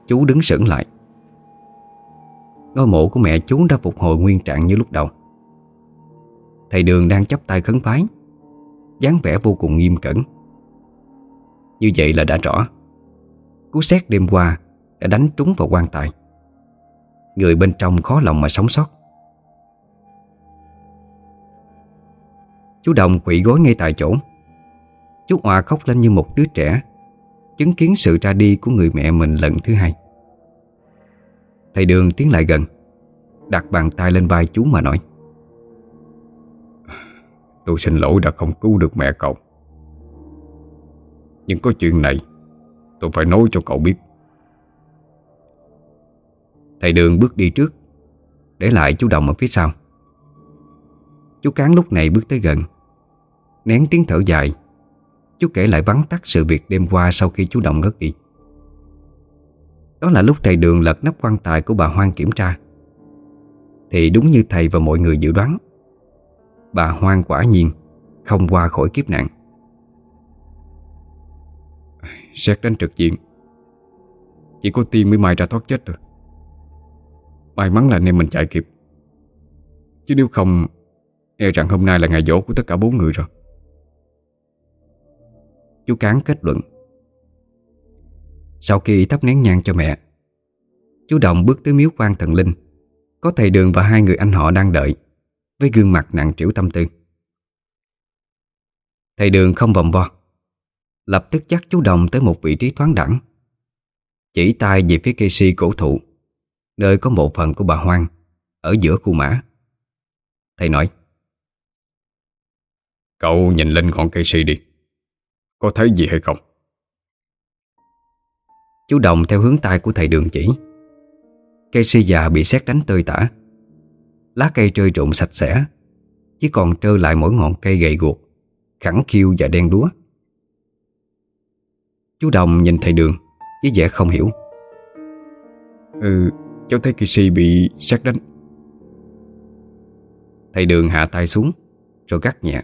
Chú đứng sững lại. Ngôi mộ của mẹ chú đã phục hồi nguyên trạng như lúc đầu. Thầy Đường đang chắp tay khấn phái dáng vẻ vô cùng nghiêm cẩn. Như vậy là đã rõ. Cú xét đêm qua Đã đánh trúng vào quan tài. Người bên trong khó lòng mà sống sót. Chú Đồng quỵ gối ngay tại chỗ. Chú Hòa khóc lên như một đứa trẻ. Chứng kiến sự ra đi của người mẹ mình lần thứ hai. Thầy Đường tiến lại gần, Đặt bàn tay lên vai chú mà nói, Tôi xin lỗi đã không cứu được mẹ cậu. Nhưng có chuyện này, Tôi phải nói cho cậu biết. Thầy Đường bước đi trước, Để lại chú Đồng ở phía sau. Chú Cán lúc này bước tới gần, Nén tiếng thở dài. Chú kể lại vắn tắt sự việc đêm qua Sau khi chú Đồng ngất đi. Đó là lúc thầy Đường lật nắp quan tài của bà Hoang kiểm tra. Thì đúng như thầy và mọi người dự đoán, Bà Hoang quả nhiên Không qua khỏi kiếp nạn. Xét đánh trực diện, Chỉ có tiên mới mai ra thoát chết rồi May mắn là anh em mình chạy kịp. Chứ nếu không E rằng hôm nay là ngày dỗ của tất cả bốn người rồi. Chú Cán kết luận. Sau khi thắp nén nhang cho mẹ, Chú Đồng bước tới miếu quan thần linh. Có thầy Đường và hai người anh họ đang đợi, Với gương mặt nặng trĩu tâm tư. Thầy Đường không vòng vo, Lập tức dắt chú Đồng tới một vị trí thoáng đẳng. Chỉ tay về phía cây si cổ thụ, Nơi có một phần của bà Hoang Ở giữa khu mã. Thầy nói, Cậu nhìn lên ngọn cây si đi. Có thấy gì hay không? Chú Đồng theo hướng tay của thầy đường chỉ. Cây si già bị xét đánh tơi tả. Lá cây rơi rụng sạch sẽ Chỉ còn trơ lại mỗi ngọn cây gầy guộc Khẳng khiu và đen đúa. Chú Đồng nhìn thầy đường Với vẻ không hiểu. Ừ Cháu thấy cây si bị xét đánh. Thầy đường hạ tay xuống Rồi gắt nhẹ.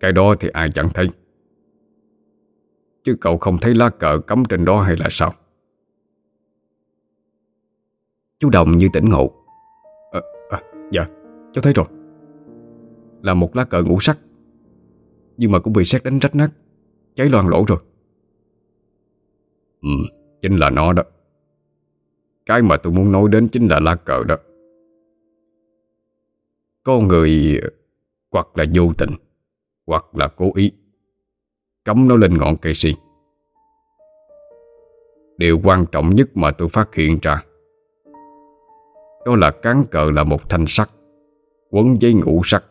Cái đó thì ai chẳng thấy Chứ cậu không thấy lá cờ cắm trên đó hay là sao? Chú Đồng như tỉnh ngộ. À, à, Dạ cháu thấy rồi. Là một lá cờ ngũ sắc Nhưng mà cũng bị xét đánh rách nát Cháy loang lỗ rồi. Ừ Chính là nó đó. Cái mà tôi muốn nói đến chính là lá cờ đó. Có người Hoặc là vô tình Hoặc là cố ý Cắm nó lên ngọn cây si. Điều quan trọng nhất mà tôi phát hiện ra Đó là cán cờ là một thanh sắt Quấn giấy ngũ sắt,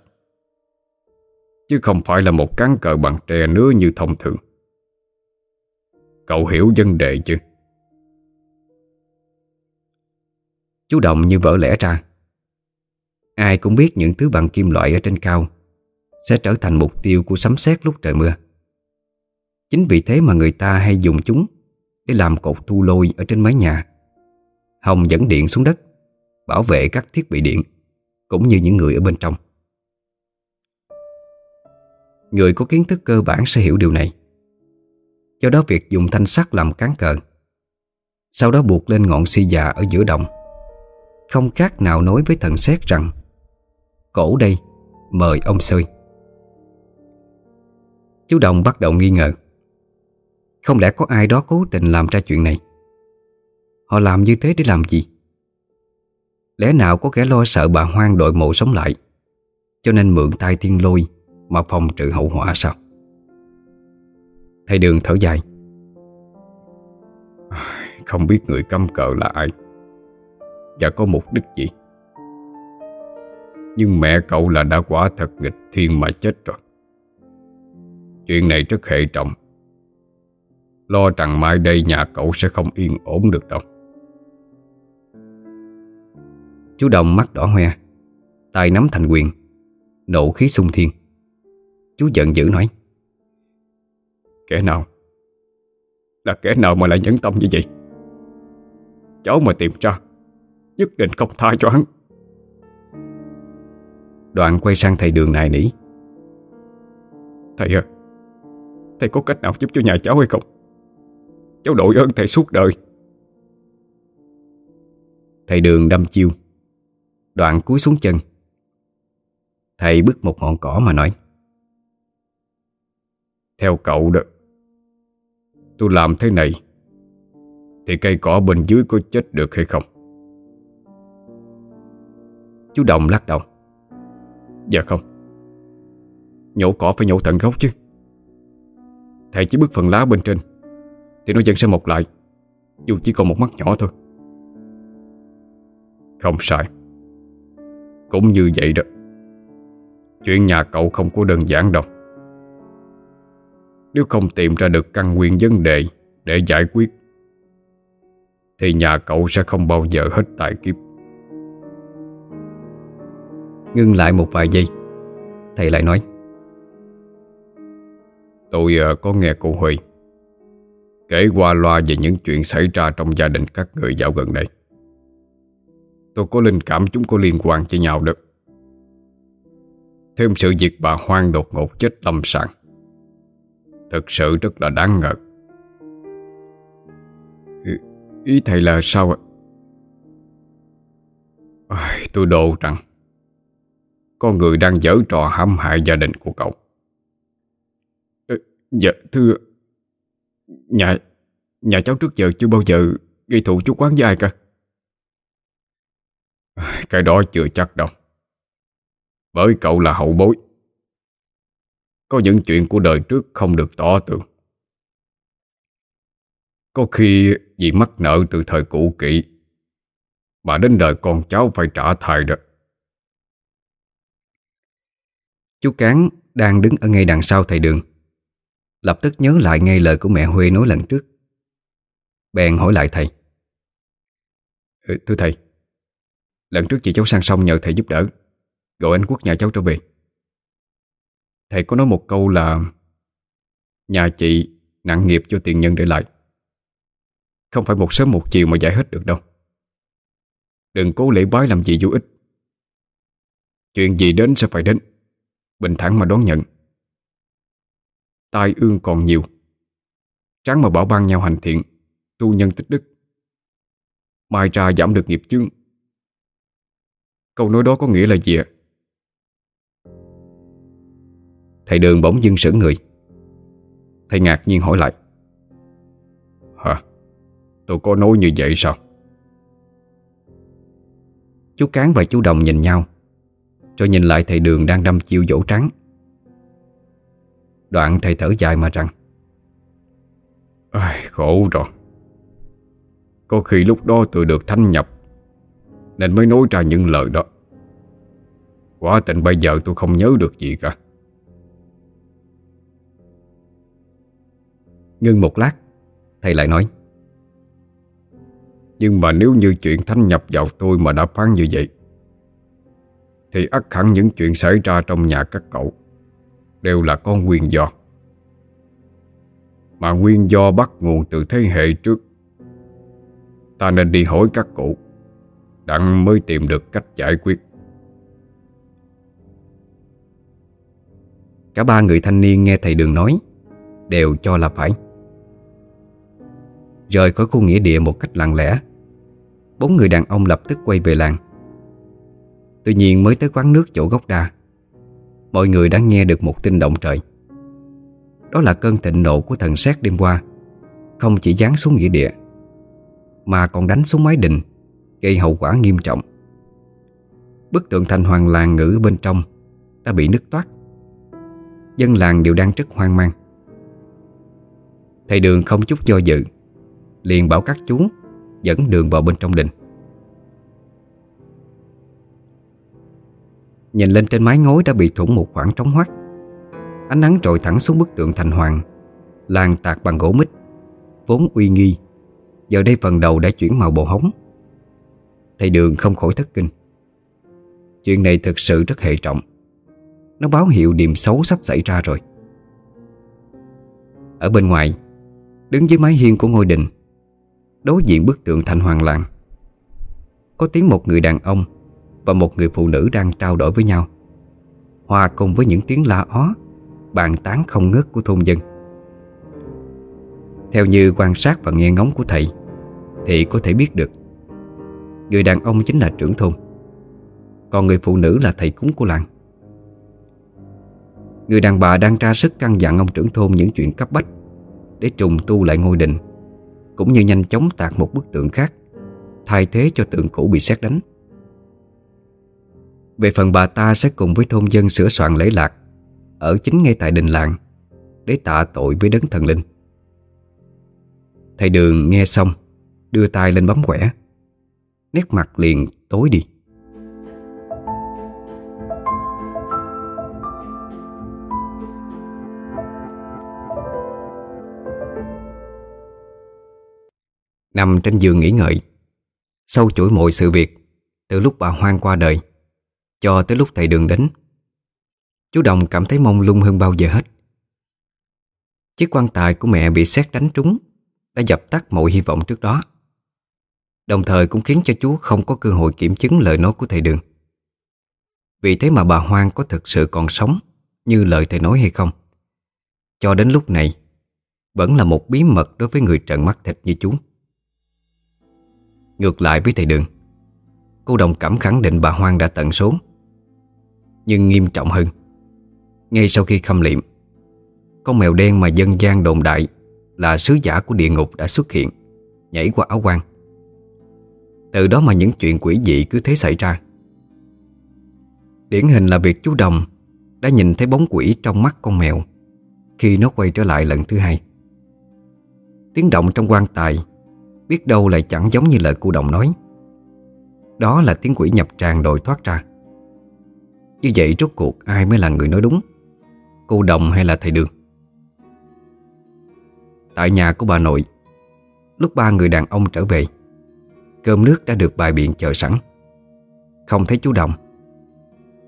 Chứ không phải là một cán cờ bằng tre nứa như thông thường. Cậu hiểu vấn đề chứ? Chú Đồng như vỡ lẽ ra. Ai cũng biết những thứ bằng kim loại ở trên cao Sẽ trở thành mục tiêu của sấm sét lúc trời mưa. Chính vì thế mà người ta hay dùng chúng Để làm cột thu lôi ở trên mái nhà. Hồng dẫn điện xuống đất, Bảo vệ các thiết bị điện, Cũng như những người ở bên trong. Người có kiến thức cơ bản sẽ hiểu điều này. Do đó việc dùng thanh sắt làm cán cờ, Sau đó buộc lên ngọn si già ở giữa đồng. Không khác nào nói với thần xét rằng, Cổ đây, Mời ông sơi. Chú Đồng bắt đầu nghi ngờ. Không lẽ có ai đó cố tình làm ra chuyện này? Họ làm như thế để làm gì? Lẽ nào có kẻ lo sợ bà Hoang đội mộ sống lại, Cho nên mượn tay thiên lôi Mà phòng trừ hậu họa sao? Thầy Đường thở dài. Không biết người căm cờ là ai Và có mục đích gì. Nhưng mẹ cậu là đã quả thật nghịch thiên mà chết rồi. Chuyện này rất hệ trọng. Lo rằng mai đây nhà cậu sẽ không yên ổn được đâu. Chú Đồng mắt đỏ hoe, tay nắm thành quyền, Nộ khí sung thiên. Chú giận dữ nói, Kẻ nào? Là kẻ nào mà lại nhẫn tâm như vậy? Cháu mà tìm ra, Nhất định không tha cho hắn. Đoạn quay sang thầy đường này nỉ, Thầy à Thầy có cách nào giúp cho nhà cháu hay không? Cháu đội ơn thầy suốt đời. Thầy đường đâm chiêu. Đoạn cúi xuống chân. Thầy bước một ngọn cỏ mà nói, Theo cậu đó, Tôi làm thế này, Thì cây cỏ bên dưới có chết được hay không? Chú Đồng lắc đầu Dạ không. Nhổ cỏ phải nhổ tận gốc chứ. Thầy chỉ bước phần lá bên trên. Thì nó vẫn sẽ mọc lại. Dù chỉ còn một mắt nhỏ thôi. Không sai. Cũng như vậy đó. Chuyện nhà cậu không có đơn giản đâu. Nếu không tìm ra được căn nguyên vấn đề Để giải quyết Thì nhà cậu sẽ không bao giờ hết tài kiếp. Ngưng lại một vài giây. Thầy lại nói. Tôi uh, có nghe cô Huy Kể qua loa về những chuyện xảy ra trong gia đình các người dạo gần đây. Tôi có linh cảm chúng có liên quan với nhau được Thêm sự việc bà Hoang đột ngột chết lâm sàng. Thực sự rất là đáng ngờ. Ý thầy là sao ạ? À, tôi đồ rằng Có người đang giở trò hãm hại gia đình của cậu. Dạ thưa Nhà Nhà cháu trước giờ chưa bao giờ Gây thù chú quán với ai cả. Cái đó chưa chắc đâu. Bởi cậu là hậu bối. Có những chuyện của đời trước không được tỏ tường. Có khi vì mắc nợ từ thời cũ kỹ, Mà đến đời con cháu phải trả thai đó. Chú Cán đang đứng ở ngay đằng sau thầy đường. Lập tức nhớ lại ngay lời của mẹ Huê nói lần trước. Bèn hỏi lại thầy. Ừ, Thưa thầy Lần trước chị cháu sang sông nhờ thầy giúp đỡ Gọi anh Quốc nhà cháu trở về. Thầy có nói một câu là Nhà chị nặng nghiệp cho tiền nhân để lại. Không phải một sớm một chiều mà giải hết được đâu. Đừng cố lễ bái làm gì vô ích. Chuyện gì đến sẽ phải đến Bình thản mà đón nhận. Tai ương còn nhiều Tráng mà bảo ban nhau hành thiện, Tu nhân tích đức Mai ra giảm được nghiệp chướng Câu nói đó có nghĩa là gì ạ? Thầy đường bỗng dưng sững người Thầy ngạc nhiên hỏi lại Hả? Tôi có nói như vậy sao? Chú Cán và chú Đồng nhìn nhau, Rồi nhìn lại thầy đường đang đâm chiêu dỗ trắng Đoạn thầy thở dài mà rằng Ai, Khổ rồi. Có khi lúc đó tôi được thanh nhập Nên mới nói ra những lời đó. Quả tình bây giờ tôi không nhớ được gì cả. Ngưng một lát Thầy lại nói Nhưng mà nếu như chuyện thanh nhập vào tôi mà đã phán như vậy Thì ắt hẳn những chuyện xảy ra trong nhà các cậu. Đều là con nguyên do. Mà nguyên do bắt nguồn từ thế hệ trước, Ta nên đi hỏi các cụ, Đặng mới tìm được cách giải quyết. Cả ba người thanh niên nghe thầy Đường nói, Đều cho là phải. Rời khỏi khu nghĩa địa một cách lặng lẽ, Bốn người đàn ông lập tức quay về làng. Tuy nhiên mới tới quán nước chỗ gốc đa Mọi người đã nghe được một tin động trời. Đó là cơn thịnh nộ của thần sát đêm qua. Không chỉ giáng xuống nghĩa địa, Mà còn đánh xuống mái đình, Gây hậu quả nghiêm trọng. Bức tượng thành hoàng làng ngữ bên trong Đã bị nứt toát. Dân làng đều đang rất hoang mang. Thầy đường không chút do dự, Liền bảo các chú Dẫn đường vào bên trong đình. Nhìn lên trên mái ngói đã bị thủng một khoảng trống hoắt. Ánh nắng trội thẳng xuống bức tượng thành hoàng, Làng tạc bằng gỗ mít, Vốn uy nghi. Giờ đây phần đầu đã chuyển màu bồ hóng. Thầy Đường không khỏi thất kinh. Chuyện này thực sự rất hệ trọng. Nó báo hiệu điểm xấu sắp xảy ra rồi. Ở bên ngoài, Đứng dưới mái hiên của ngôi đình, Đối diện bức tượng thành hoàng làng, Có tiếng một người đàn ông và một người phụ nữ đang trao đổi với nhau. Hòa cùng với những tiếng la ó, Bàn tán không ngớt của thôn dân. Theo như quan sát và nghe ngóng của thầy, Thì có thể biết được, Người đàn ông chính là trưởng thôn, Còn người phụ nữ là thầy cúng của làng. Người đàn bà đang tra sức căn dặn ông trưởng thôn những chuyện cấp bách Để trùng tu lại ngôi đình, Cũng như nhanh chóng tạc một bức tượng khác, Thay thế cho tượng cũ bị xét đánh. Về phần bà ta sẽ cùng với thôn dân sửa soạn lễ lạc Ở chính ngay tại đình làng Để tạ tội với đấng thần linh. Thầy Đường nghe xong, Đưa tay lên bấm quẻ, Nét mặt liền tối đi. Nằm trên giường nghỉ ngợi Sâu chuỗi mọi sự việc Từ lúc bà Hoang qua đời cho tới lúc thầy đường đến. Chú Đồng cảm thấy mong lung hơn bao giờ hết. Chiếc quan tài của mẹ bị xét đánh trúng, Đã dập tắt mọi hy vọng trước đó. Đồng thời cũng khiến cho chú không có cơ hội kiểm chứng lời nói của thầy Đường. Vì thế mà bà Hoang có thực sự còn sống Như lời thầy nói hay không? Cho đến lúc này, Vẫn là một bí mật đối với người trợn mắt thịt như chú. Ngược lại với thầy Đường, Cô đồng cảm khẳng định bà Hoang đã tận số. Nhưng nghiêm trọng hơn. Ngay sau khi khâm liệm, Con mèo đen mà dân gian đồn đại Là sứ giả của địa ngục đã xuất hiện, Nhảy qua áo quan. Từ đó mà những chuyện quỷ dị cứ thế xảy ra. Điển hình là việc chú Đồng Đã nhìn thấy bóng quỷ trong mắt con mèo Khi nó quay trở lại lần thứ hai. Tiếng động trong quan tài Biết đâu lại chẳng giống như lời cô Đồng nói. Đó là tiếng quỷ nhập tràn đội thoát ra. Như vậy rốt cuộc ai mới là người nói đúng? Cô Đồng hay là thầy Đường? Tại nhà của bà nội, Lúc ba người đàn ông trở về, Cơm nước đã được bài biện chờ sẵn. Không thấy chú Đồng,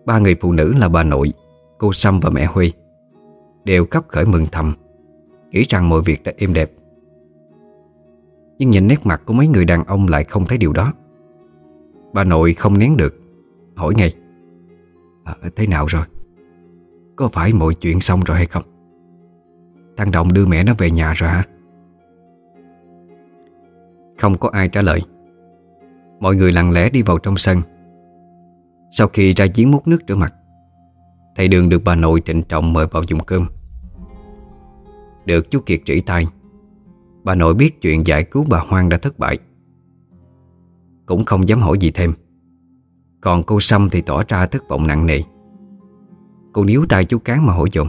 Ba người phụ nữ là bà nội, Cô Sâm và mẹ Huy Đều khắp khởi mừng thầm, Nghĩ rằng mọi việc đã êm đẹp. Nhưng nhìn nét mặt của mấy người đàn ông lại không thấy điều đó. Bà nội không nén được, Hỏi ngay à, Thế nào rồi? Có phải mọi chuyện xong rồi hay không? Thằng Đồng đưa mẹ nó về nhà rồi hả? Không có ai trả lời. Mọi người lặng lẽ đi vào trong sân. Sau khi ra giếng múc nước rửa mặt Thầy Đường được bà nội trịnh trọng mời vào dùng cơm. Được chú Kiệt chỉ tay Bà nội biết chuyện giải cứu bà Hoang đã thất bại. Cũng không dám hỏi gì thêm. Còn cô Sâm thì tỏ ra thất vọng nặng nề. Cô níu tay chú Cán mà hỏi dồn.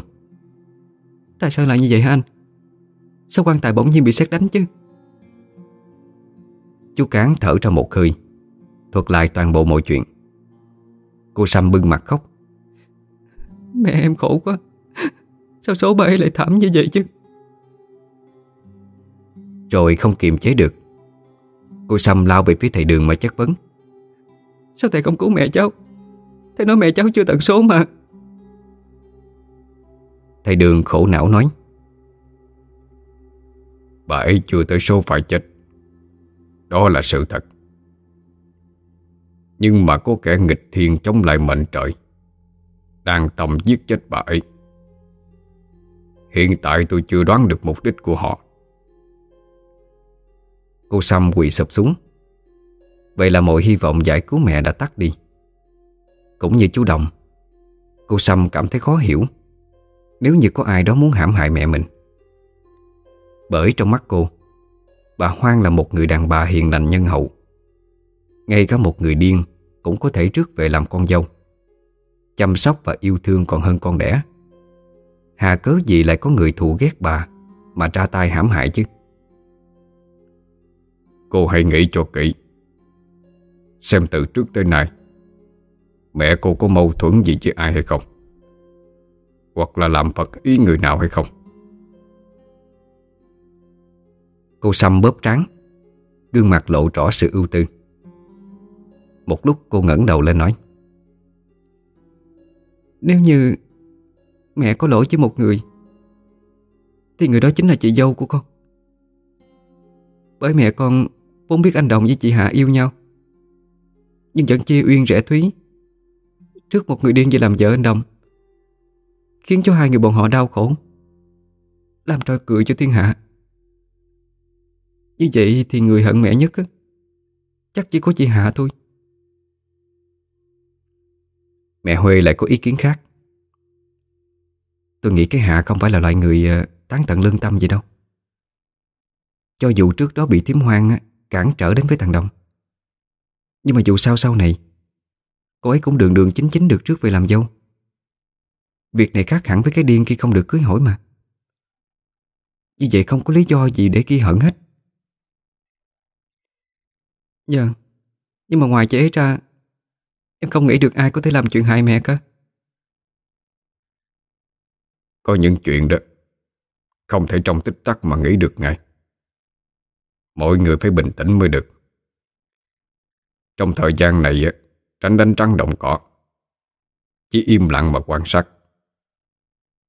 Tại sao lại như vậy hả anh? Sao quan tài bỗng nhiên bị xét đánh chứ? Chú Cán thở ra một hơi Thuật lại toàn bộ mọi chuyện. Cô Sâm bưng mặt khóc. Mẹ em khổ quá. Sao số ba lại thảm như vậy chứ? Rồi không kiềm chế được. Cô Sâm lao về phía thầy đường mà chất vấn Sao thầy không cứu mẹ cháu? Thầy nói mẹ cháu chưa tận số mà. Thầy đường khổ não nói. Bà ấy chưa tới số phải chết. Đó là sự thật. Nhưng mà có kẻ nghịch thiên chống lại mệnh trời, Đang tầm giết chết bà ấy. Hiện tại tôi chưa đoán được mục đích của họ. Cô Sam quỳ sụp xuống. Vậy là mọi hy vọng giải cứu mẹ đã tắt đi. Cũng như chú Đồng, Cô Sâm cảm thấy khó hiểu Nếu như có ai đó muốn hãm hại mẹ mình. Bởi trong mắt cô, Bà Hoang là một người đàn bà hiền lành nhân hậu. Ngay cả một người điên Cũng có thể trước về làm con dâu, Chăm sóc và yêu thương còn hơn con đẻ. Hà cớ gì lại có người thù ghét bà Mà ra tay hãm hại chứ? Cô hãy nghĩ cho kỹ. Xem từ trước tới nay, Mẹ cô có mâu thuẫn gì với ai hay không? Hoặc là làm phật ý người nào hay không? Cô Sâm bóp trắng Gương mặt lộ rõ sự ưu tư. Một lúc cô ngẩng đầu lên nói, Nếu như Mẹ có lỗi với một người, Thì người đó chính là chị dâu của con. Bởi mẹ con Vốn biết anh Đồng với chị Hạ yêu nhau nhưng vẫn chia uyên rẻ thúy. Trước một người điên về làm vợ anh Đồng Khiến cho hai người bọn họ đau khổ Làm trò cười cho thiên hạ. Như vậy thì người hận mẹ nhất á, Chắc chỉ có chị Hạ thôi. Mẹ Huê lại có ý kiến khác. Tôi nghĩ cái Hạ không phải là loại người ờ, tán tận lương tâm gì đâu. Cho dù trước đó bị thím hoang cản trở đến với thằng Đồng nhưng mà dù sao sau này, Cô ấy cũng đường đường chính chính được trước về làm dâu. Việc này khác hẳn với cái điên khi không được cưới hỏi mà. Như vậy không có lý do gì để ghi hận hết. Dạ Nhưng mà ngoài chị ấy ra, Em không nghĩ được ai có thể làm chuyện hại mẹ cả. Có những chuyện đó, Không thể trong tích tắc mà nghĩ được ngay. Mọi người phải bình tĩnh mới được. Trong thời gian này Tránh đánh trăng động cỏ. Chỉ im lặng mà quan sát.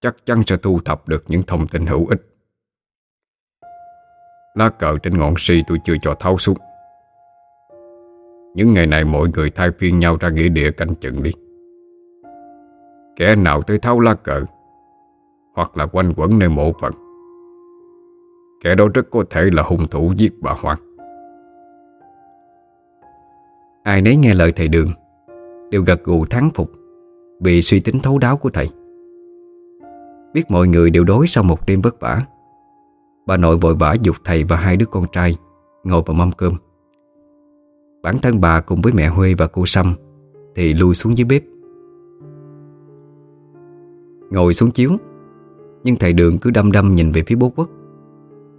Chắc chắn sẽ thu thập được những thông tin hữu ích. Lá cờ trên ngọn si tôi chưa cho tháo xuống. Những ngày này mọi người thay phiên nhau ra nghĩa địa canh chừng đi. Kẻ nào tới tháo lá cờ, Hoặc là quanh quẩn nơi mộ phận Kẻ đó rất có thể là hung thủ giết bà Hoàng. Ai nấy nghe lời thầy Đường, Đều gật gù thắng phục bị suy tính thấu đáo của thầy. Biết mọi người đều đối sau một đêm vất vả, Bà nội vội vã dục thầy và hai đứa con trai Ngồi vào mâm cơm. Bản thân bà cùng với mẹ Huê và cô Sâm Thì lui xuống dưới bếp. Ngồi xuống chiếu, Nhưng thầy Đường cứ đâm đâm nhìn về phía bố quốc,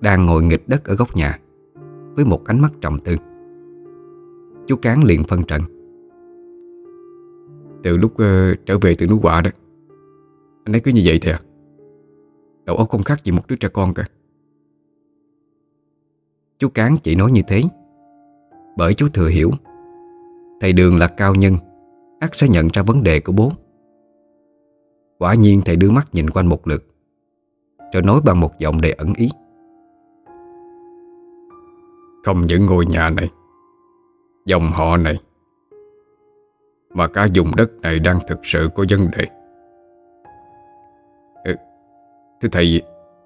Đang ngồi nghịch đất ở góc nhà Với một ánh mắt trầm tư. Chú Cán liền phân trận. Từ lúc uh, trở về từ núi quả đó Anh ấy cứ như vậy thôi à. Đầu óc không khác gì một đứa trẻ con cả. Chú Cán chỉ nói như thế Bởi chú thừa hiểu Thầy Đường là cao nhân ắt sẽ nhận ra vấn đề của bố. Quả nhiên thầy đưa mắt nhìn quanh một lượt Rồi nói bằng một giọng đầy ẩn ý. Không những ngôi nhà này Dòng họ này. Mà cả vùng đất này đang thực sự có vấn đề. Ừ, Thưa thầy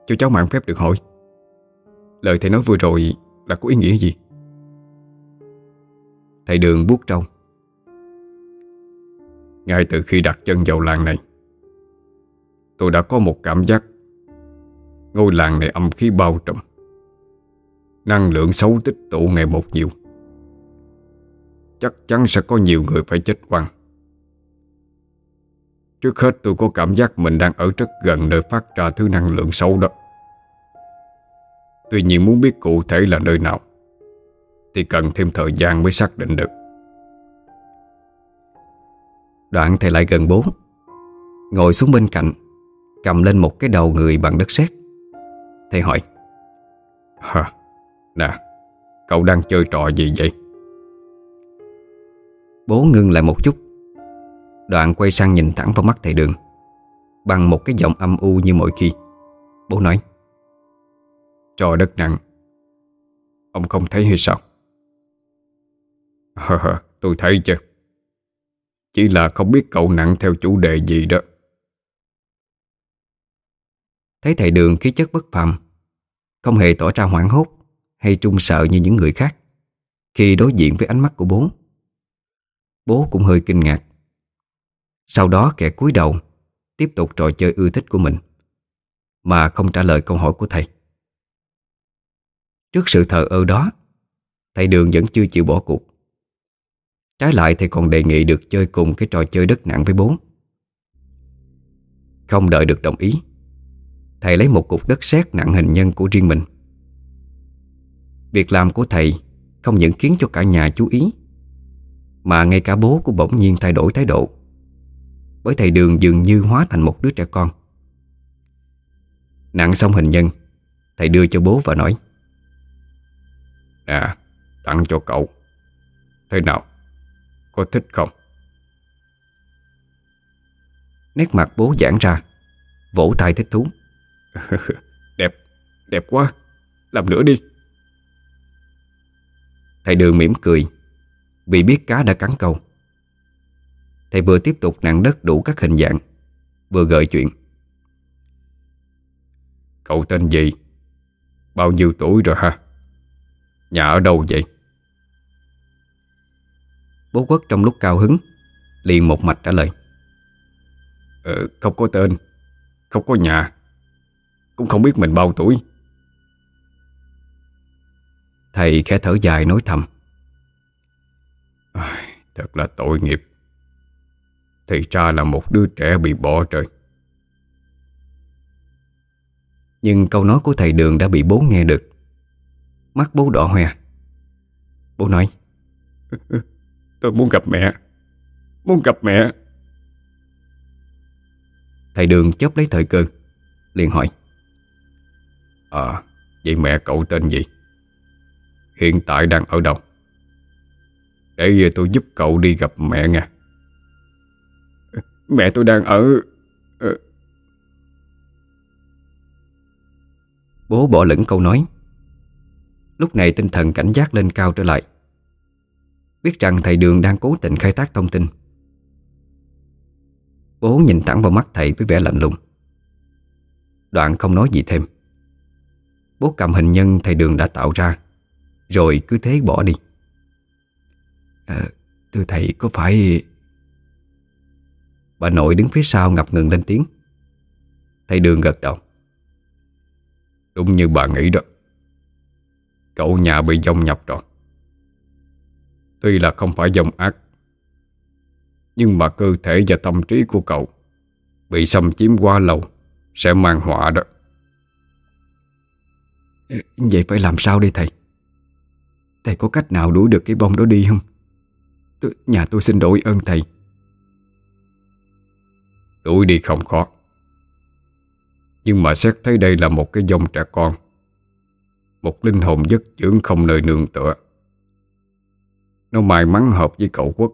Cho cháu mạng phép được hỏi. Lời thầy nói vừa rồi là có ý nghĩa gì? Thầy Đường buốt trong Ngay từ khi đặt chân vào làng này Tôi đã có một cảm giác Ngôi làng này âm khí bao trùm Năng lượng xấu tích tụ ngày một nhiều. Chắc chắn sẽ có nhiều người phải chết quăng Trước hết tôi có cảm giác mình đang ở rất gần nơi phát ra thứ năng lượng xấu đó. Tuy nhiên muốn biết cụ thể là nơi nào Thì cần thêm thời gian mới xác định được. Đoạn thầy lại gần bố Ngồi xuống bên cạnh Cầm lên một cái đầu người bằng đất sét. Thầy hỏi Hả, nè, cậu đang chơi trò gì vậy? Bố ngưng lại một chút. Đoạn quay sang nhìn thẳng vào mắt thầy đường, Bằng một cái giọng âm u như mọi khi. Bố nói Trời đất nặng, Ông không thấy hay sao? Hờ tôi thấy chứ. Chỉ là không biết cậu nặng theo chủ đề gì đó. Thấy thầy đường khí chất bất phàm, Không hề tỏ ra hoảng hốt Hay trung sợ như những người khác, Khi đối diện với ánh mắt của bố Bố cũng hơi kinh ngạc. Sau đó kẻ cúi đầu, Tiếp tục trò chơi ưa thích của mình, Mà không trả lời câu hỏi của thầy. Trước sự thờ ơ đó, Thầy Đường vẫn chưa chịu bỏ cuộc. Trái lại thầy còn đề nghị được chơi cùng cái trò chơi đất nặng với bố. Không đợi được đồng ý, Thầy lấy một cục đất sét nặng hình nhân của riêng mình. Việc làm của thầy không những khiến cho cả nhà chú ý mà ngay cả bố cũng bỗng nhiên thay đổi thái độ. Bởi thầy Đường dường như hóa thành một đứa trẻ con. Nặng xong hình nhân Thầy đưa cho bố và nói Nè Tặng cho cậu. Thế nào? Có thích không? Nét mặt bố giãn ra Vỗ tay thích thú. Đẹp Đẹp quá. Làm nữa đi. Thầy Đường mỉm cười Vì biết cá đã cắn câu. Thầy vừa tiếp tục nặng đất đủ các hình dạng Vừa gợi chuyện. Cậu tên gì? Bao nhiêu tuổi rồi ha? Nhà ở đâu vậy? Bố quất trong lúc cao hứng Liền một mạch trả lời. Ờ, Không có tên Không có nhà Cũng không biết mình bao tuổi. Thầy khẽ thở dài nói thầm à, Thật là tội nghiệp. Thì ra là một đứa trẻ bị bỏ rơi Nhưng câu nói của thầy Đường đã bị bố nghe được. Mắt bố đỏ hoe. Bố nói Tôi muốn gặp mẹ. Muốn gặp mẹ. Thầy Đường chớp lấy thời cơ liền hỏi À Vậy mẹ cậu tên gì? Hiện tại đang ở đâu để tôi giúp cậu đi gặp mẹ nha. Mẹ tôi đang ở. Ờ. Bố bỏ lửng câu nói. Lúc này tinh thần cảnh giác lên cao trở lại. Biết rằng thầy Đường đang cố tình khai thác thông tin. Bố nhìn thẳng vào mắt thầy với vẻ lạnh lùng. Đoạn không nói gì thêm. Bố cầm hình nhân thầy Đường đã tạo ra, Rồi cứ thế bỏ đi à, Thưa thầy có phải Bà nội đứng phía sau ngập ngừng lên tiếng? Thầy Đường gật đầu. Đúng như bà nghĩ đó. Cậu nhà bị dông nhập rồi. Tuy là không phải dông ác Nhưng mà cơ thể và tâm trí của cậu Bị xâm chiếm quá lâu Sẽ mang họa đó. Ờ, vậy phải làm sao đây thầy? Thầy có cách nào đuổi được cái bông đó đi không? Tôi, Nhà tôi xin đổi ơn thầy. Đuổi đi không khó. Nhưng mà xét thấy đây là một cái dông trẻ con. Một linh hồn dứt dưỡng không nơi nương tựa. Nó may mắn hợp với cậu quốc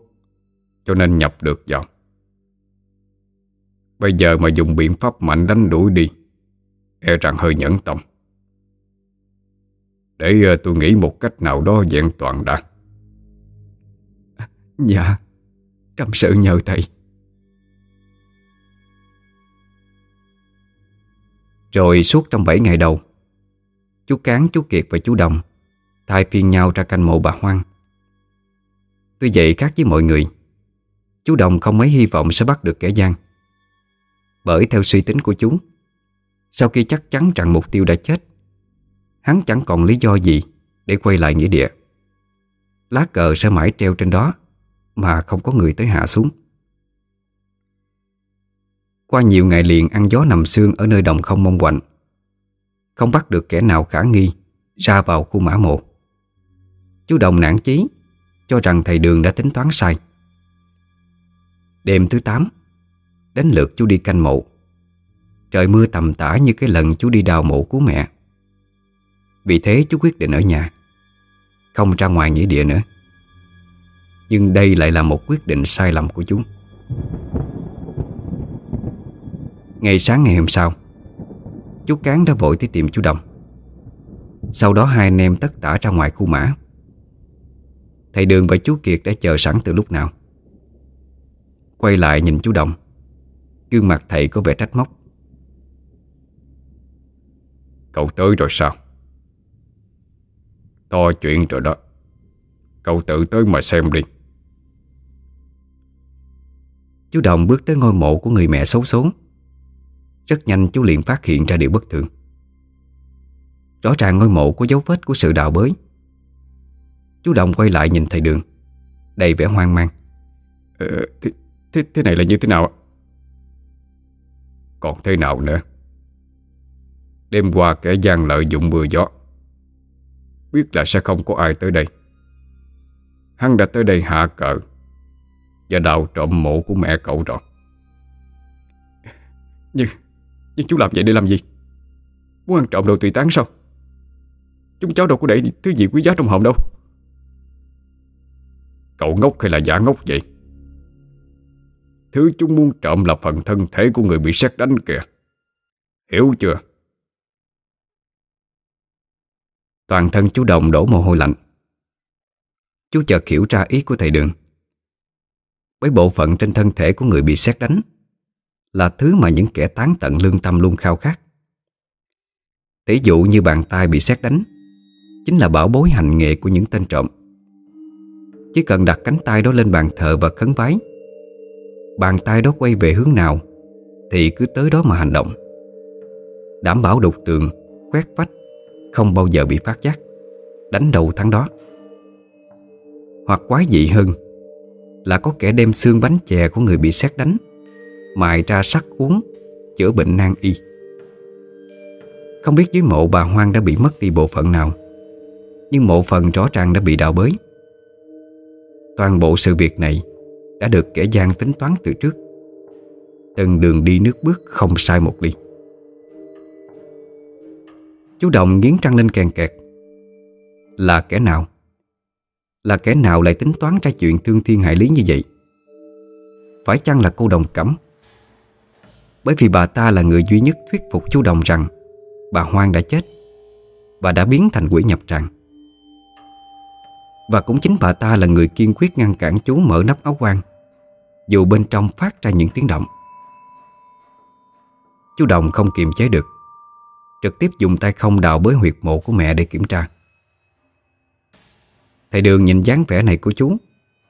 Cho nên nhập được vào. Bây giờ mà dùng biện pháp mạnh đánh đuổi đi E rằng hơi nhẫn tâm. Để ờ, tôi nghĩ một cách nào đó dạng toàn đạt Dạ Trăm sự nhờ thầy. Rồi suốt trong 7 ngày đầu Chú Cán, chú Kiệt và chú Đồng Thay phiên nhau ra canh mộ bà Hoang. Tuy vậy khác với mọi người Chú Đồng không mấy hy vọng sẽ bắt được kẻ gian. Bởi theo suy tính của chú Sau khi chắc chắn rằng mục tiêu đã chết Hắn chẳng còn lý do gì Để quay lại nghĩa địa. Lá cờ sẽ mãi treo trên đó. Mà không có người tới hạ xuống. Qua nhiều ngày liền, ăn gió nằm xương Ở nơi đồng không mong quạnh. Không bắt được kẻ nào khả nghi, Ra vào khu mã mộ. Chú Đồng nản chí, Cho rằng thầy Đường đã tính toán sai. Đêm thứ 8 Đến lượt chú đi canh mộ. Trời mưa tầm tã như cái lần chú đi đào mộ của mẹ. Vì thế chú quyết định ở nhà, Không ra ngoài nghĩa địa nữa. Nhưng đây lại là một quyết định sai lầm của chúng. Ngày sáng ngày hôm sau, Chú Cán đã vội tới tìm chú Đồng. Sau đó hai anh em tất tả ra ngoài khu mã. Thầy Đường và chú Kiệt đã chờ sẵn từ lúc nào. Quay lại nhìn chú Đồng, Gương mặt thầy có vẻ trách móc. Cậu tới rồi sao? To chuyện rồi đó. Cậu tự tới mà xem đi. Chú Đồng bước tới ngôi mộ của người mẹ xấu số Rất nhanh chú liền phát hiện ra điều bất thường. Rõ ràng ngôi mộ có dấu vết của sự đào bới. Chú Đồng quay lại nhìn thầy Đường Đầy vẻ hoang mang. Ờ, thế, thế, thế này là như thế nào Còn thế nào nữa? Đêm qua kẻ gian lợi dụng mưa gió. Biết là sẽ không có ai tới đây. Hắn đã tới đây hạ cờ Và đào trộm mộ của mẹ cậu rồi. Nhưng Nhưng chú làm vậy để làm gì? Muốn ăn trộm đồ tùy tán sao? Chúng cháu đâu có để thứ gì quý giá trong hòm đâu. Cậu ngốc hay là giả ngốc vậy? Thứ chúng muốn trộm là phần thân thể của người bị xét đánh kìa. Hiểu chưa? Toàn thân chú Đồng đổ mồ hôi lạnh. Chú chợt hiểu ra ý của thầy Đường với bộ phận trên thân thể của người bị xét đánh Là thứ mà những kẻ tán tận lương tâm luôn khao khát. Tỷ dụ như bàn tay bị xét đánh Chính là bảo bối hành nghệ của những tên trộm. Chỉ cần đặt cánh tay đó lên bàn thờ và khấn vái Bàn tay đó quay về hướng nào Thì cứ tới đó mà hành động. Đảm bảo đục tường, quét vách Không bao giờ bị phát giác Đánh đầu thắng đó. Hoặc quái dị hơn là có kẻ đem xương bánh chè của người bị xét đánh. Mài ra sắc uống, Chữa bệnh nan y. Không biết dưới mộ bà Hoang đã bị mất đi bộ phận nào, Nhưng mộ phần rõ ràng đã bị đào bới. Toàn bộ sự việc này Đã được kẻ gian tính toán từ trước. Từng đường đi nước bước không sai một ly. Chú Đồng nghiến trăng lên kèn kẹt. Là kẻ nào? Là kẻ nào lại tính toán ra chuyện thương thiên hại lý như vậy? Phải chăng là cô Đồng Cẩm? Bởi vì bà ta là người duy nhất thuyết phục chú Đồng rằng Bà Hoang đã chết Và đã biến thành quỷ nhập tràng Và cũng chính bà ta là người kiên quyết ngăn cản chú mở nắp áo quan, Dù bên trong phát ra những tiếng động Chú Đồng không kiềm chế được, Trực tiếp dùng tay không đào bới huyệt mộ của mẹ để kiểm tra Thầy Đường nhìn dáng vẻ này của chú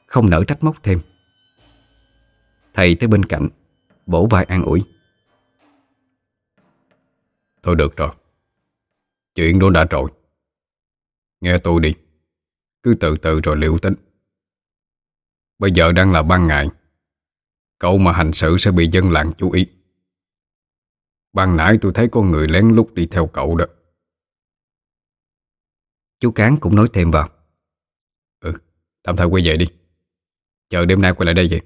Không nỡ trách móc thêm. Thầy tới bên cạnh Bổ vai an ủi. Thôi được rồi Chuyện đó đã rồi. Nghe tôi đi Cứ từ từ rồi liệu tính. Bây giờ đang là ban ngày Cậu mà hành sự sẽ bị dân làng chú ý. Ban nãy tôi thấy có người lén lút đi theo cậu đó. Chú Cán cũng nói thêm vào tạm thời quay về đi. Chờ đêm nay quay lại đây vậy.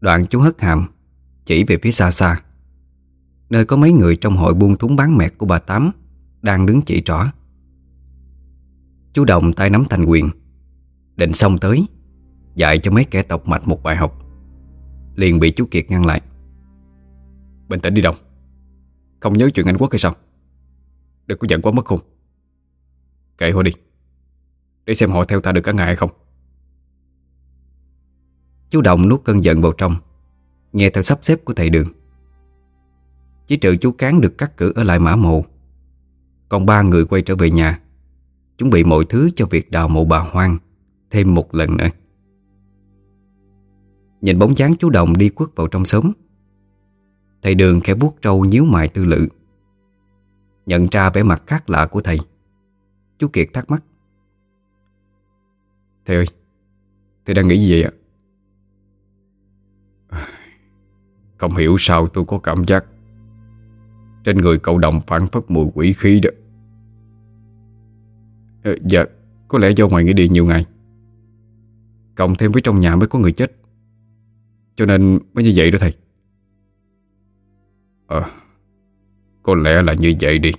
Đoạn chú hất hàm Chỉ về phía xa xa. Nơi có mấy người trong hội buôn thúng bán mẹt của bà Tám Đang đứng chỉ trỏ. Chú Đồng tay nắm thành quyền. Định xong tới Dạy cho mấy kẻ tộc mạch một bài học. Liền bị chú Kiệt ngăn lại. Bình tĩnh đi Đồng. Không nhớ chuyện Anh Quốc hay sao? Đừng có giận quá mất khùng Kệ họ đi để xem họ theo ta được cả ngày hay không. Chú Đồng nuốt cơn giận vào trong Nghe theo sắp xếp của thầy Đường. Chỉ trừ chú Cán được cắt cử ở lại mã mộ Còn ba người quay trở về nhà Chuẩn bị mọi thứ cho việc đào mộ bà Hoang Thêm một lần nữa. Nhìn bóng dáng chú Đồng đi quất vào trong sớm, Thầy Đường khẽ buốt trâu nhíu mày tư lự Nhận ra vẻ mặt khác lạ của thầy. Chú Kiệt thắc mắc Thầy ơi Thầy đang nghĩ gì vậy ạ? Không hiểu sao tôi có cảm giác Trên người cậu đồng phản phất mùi quỷ khí đó. À, Dạ Có lẽ do ngoài nghĩa địa nhiều ngày. Cộng thêm với trong nhà mới có người chết. Cho nên mới như vậy đó thầy. Ờ Có lẽ là như vậy đi.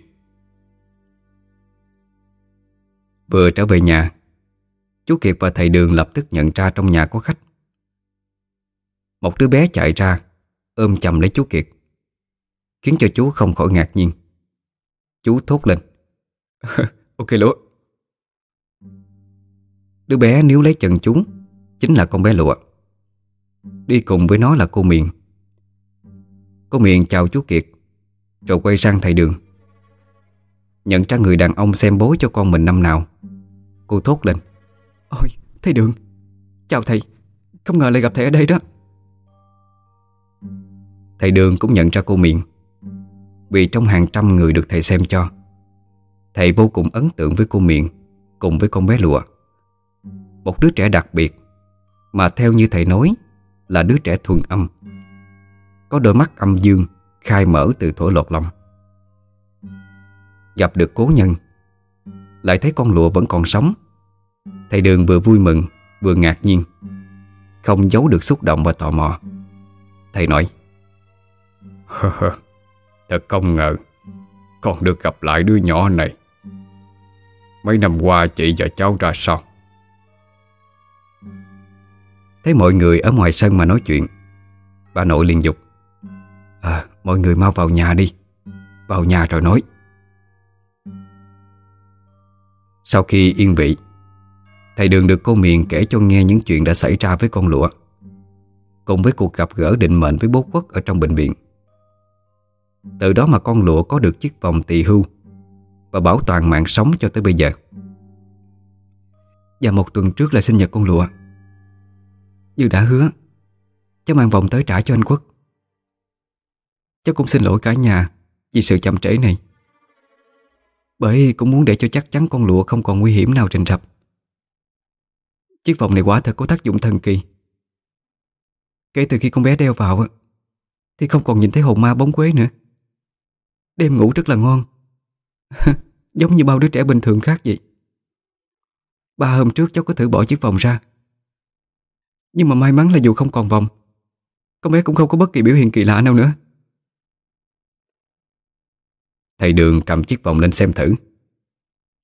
Vừa trở về nhà Chú Kiệt và thầy Đường lập tức nhận ra trong nhà có khách. Một đứa bé chạy ra, Ôm chầm lấy chú Kiệt, Khiến cho chú không khỏi ngạc nhiên. Chú thốt lên, Ok lúa Đứa bé níu lấy chân chúng Chính là con bé lụa. Đi cùng với nó là cô Miền. Cô Miền chào chú Kiệt, Rồi quay sang thầy Đường. Nhận ra người đàn ông xem bố cho con mình năm nào, Cô thốt lên Ôi, thầy Đường. Chào thầy. Không ngờ lại gặp thầy ở đây đó. Thầy Đường cũng nhận ra cô miệng Vì trong hàng trăm người được thầy xem cho, Thầy vô cùng ấn tượng với cô miệng Cùng với con bé lụa. Một đứa trẻ đặc biệt Mà theo như thầy nói Là đứa trẻ thuần âm. Có đôi mắt âm dương Khai mở từ thổ lột lòng. Gặp được cố nhân, Lại thấy con lụa vẫn còn sống. Thầy Đường vừa vui mừng, Vừa ngạc nhiên. Không giấu được xúc động và tò mò. Thầy nói Thật không ngờ, Con được gặp lại đứa nhỏ này. Mấy năm qua chị và cháu ra sao? Thấy mọi người ở ngoài sân mà nói chuyện, Bà nội liền dục À mọi người mau vào nhà đi, Vào nhà rồi nói. Sau khi yên vị Thầy Đường được cô Miền kể cho nghe những chuyện đã xảy ra với con lụa, Cùng với cuộc gặp gỡ định mệnh với bố quốc ở trong bệnh viện. Từ đó mà con lụa có được chiếc vòng tỳ hưu Và bảo toàn mạng sống cho tới bây giờ. Và một tuần trước là sinh nhật con lụa. Như đã hứa, Cháu mang vòng tới trả cho anh Quốc. Cháu cũng xin lỗi cả nhà Vì sự chậm trễ này, Bởi cũng muốn để cho chắc chắn con lụa không còn nguy hiểm nào trình rập. Chiếc vòng này quả thật có tác dụng thần kỳ. Kể từ khi con bé đeo vào Thì không còn nhìn thấy hồn ma bóng quế nữa. Đêm ngủ rất là ngon. Giống như bao đứa trẻ bình thường khác vậy. Ba hôm trước cháu có thử bỏ chiếc vòng ra. Nhưng mà may mắn là dù không còn vòng Con bé cũng không có bất kỳ biểu hiện kỳ lạ nào nữa. Thầy Đường cầm chiếc vòng lên xem thử.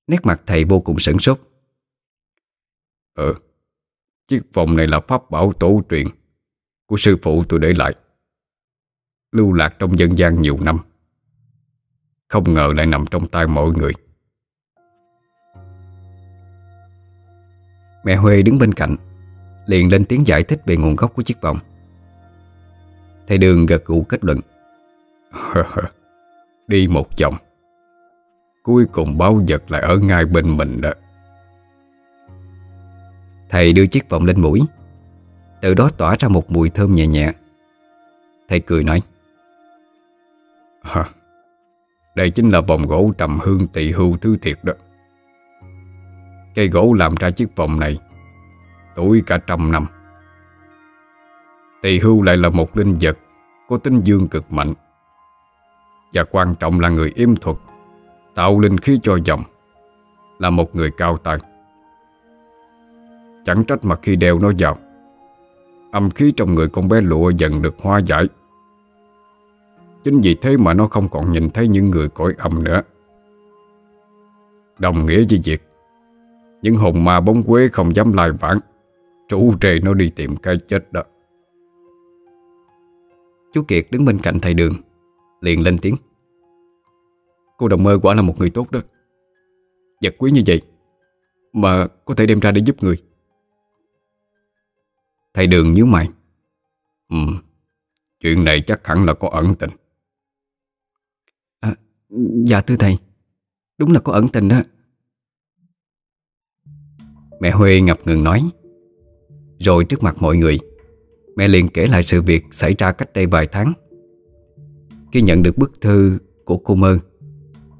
Nét mặt thầy vô cùng sửng sốt. Ờ Chiếc vòng này là pháp bảo tổ truyền Của sư phụ tôi để lại, Lưu lạc trong dân gian nhiều năm. Không ngờ lại nằm trong tay mọi người. Mẹ Huê đứng bên cạnh, Liền lên tiếng giải thích về nguồn gốc của chiếc vòng. Thầy Đường gật gù kết luận, Đi một vòng, Cuối cùng báo vật lại ở ngay bên mình đó. Thầy đưa chiếc vòng lên mũi. Từ đó tỏa ra một mùi thơm nhẹ nhẹ. Thầy cười nói à, Đây chính là vòng gỗ trầm hương tỳ hưu thứ thiệt đó. Cây gỗ làm ra chiếc vòng này Tuổi cả trăm năm. Tỳ hưu lại là một linh vật Có tính dương cực mạnh. Và quan trọng là người yếm thuật Tạo linh khí cho dòng Là một người cao tay Chẳng trách mà khi đeo nó vào. Âm khí trong người con bé lụa dần được hóa giải. Chính vì thế mà nó không còn nhìn thấy những người cõi âm nữa. Đồng nghĩa với việc, Những hồn ma bóng quế không dám lai vãng Chủ trề nó đi tìm cái chết đó. Chú Kiệt đứng bên cạnh thầy đường, Liền lên tiếng. Cô đồng mơ quả là một người tốt đó. Vật quý như vậy, Mà có thể đem ra để giúp người. Thầy Đường nhíu mày. Ừ Chuyện này chắc hẳn là có ẩn tình. À, Dạ thưa thầy. Đúng là có ẩn tình đó. Mẹ Huê ngập ngừng nói. Rồi trước mặt mọi người Mẹ liền kể lại sự việc xảy ra cách đây vài tháng. Khi nhận được bức thư của cô mơ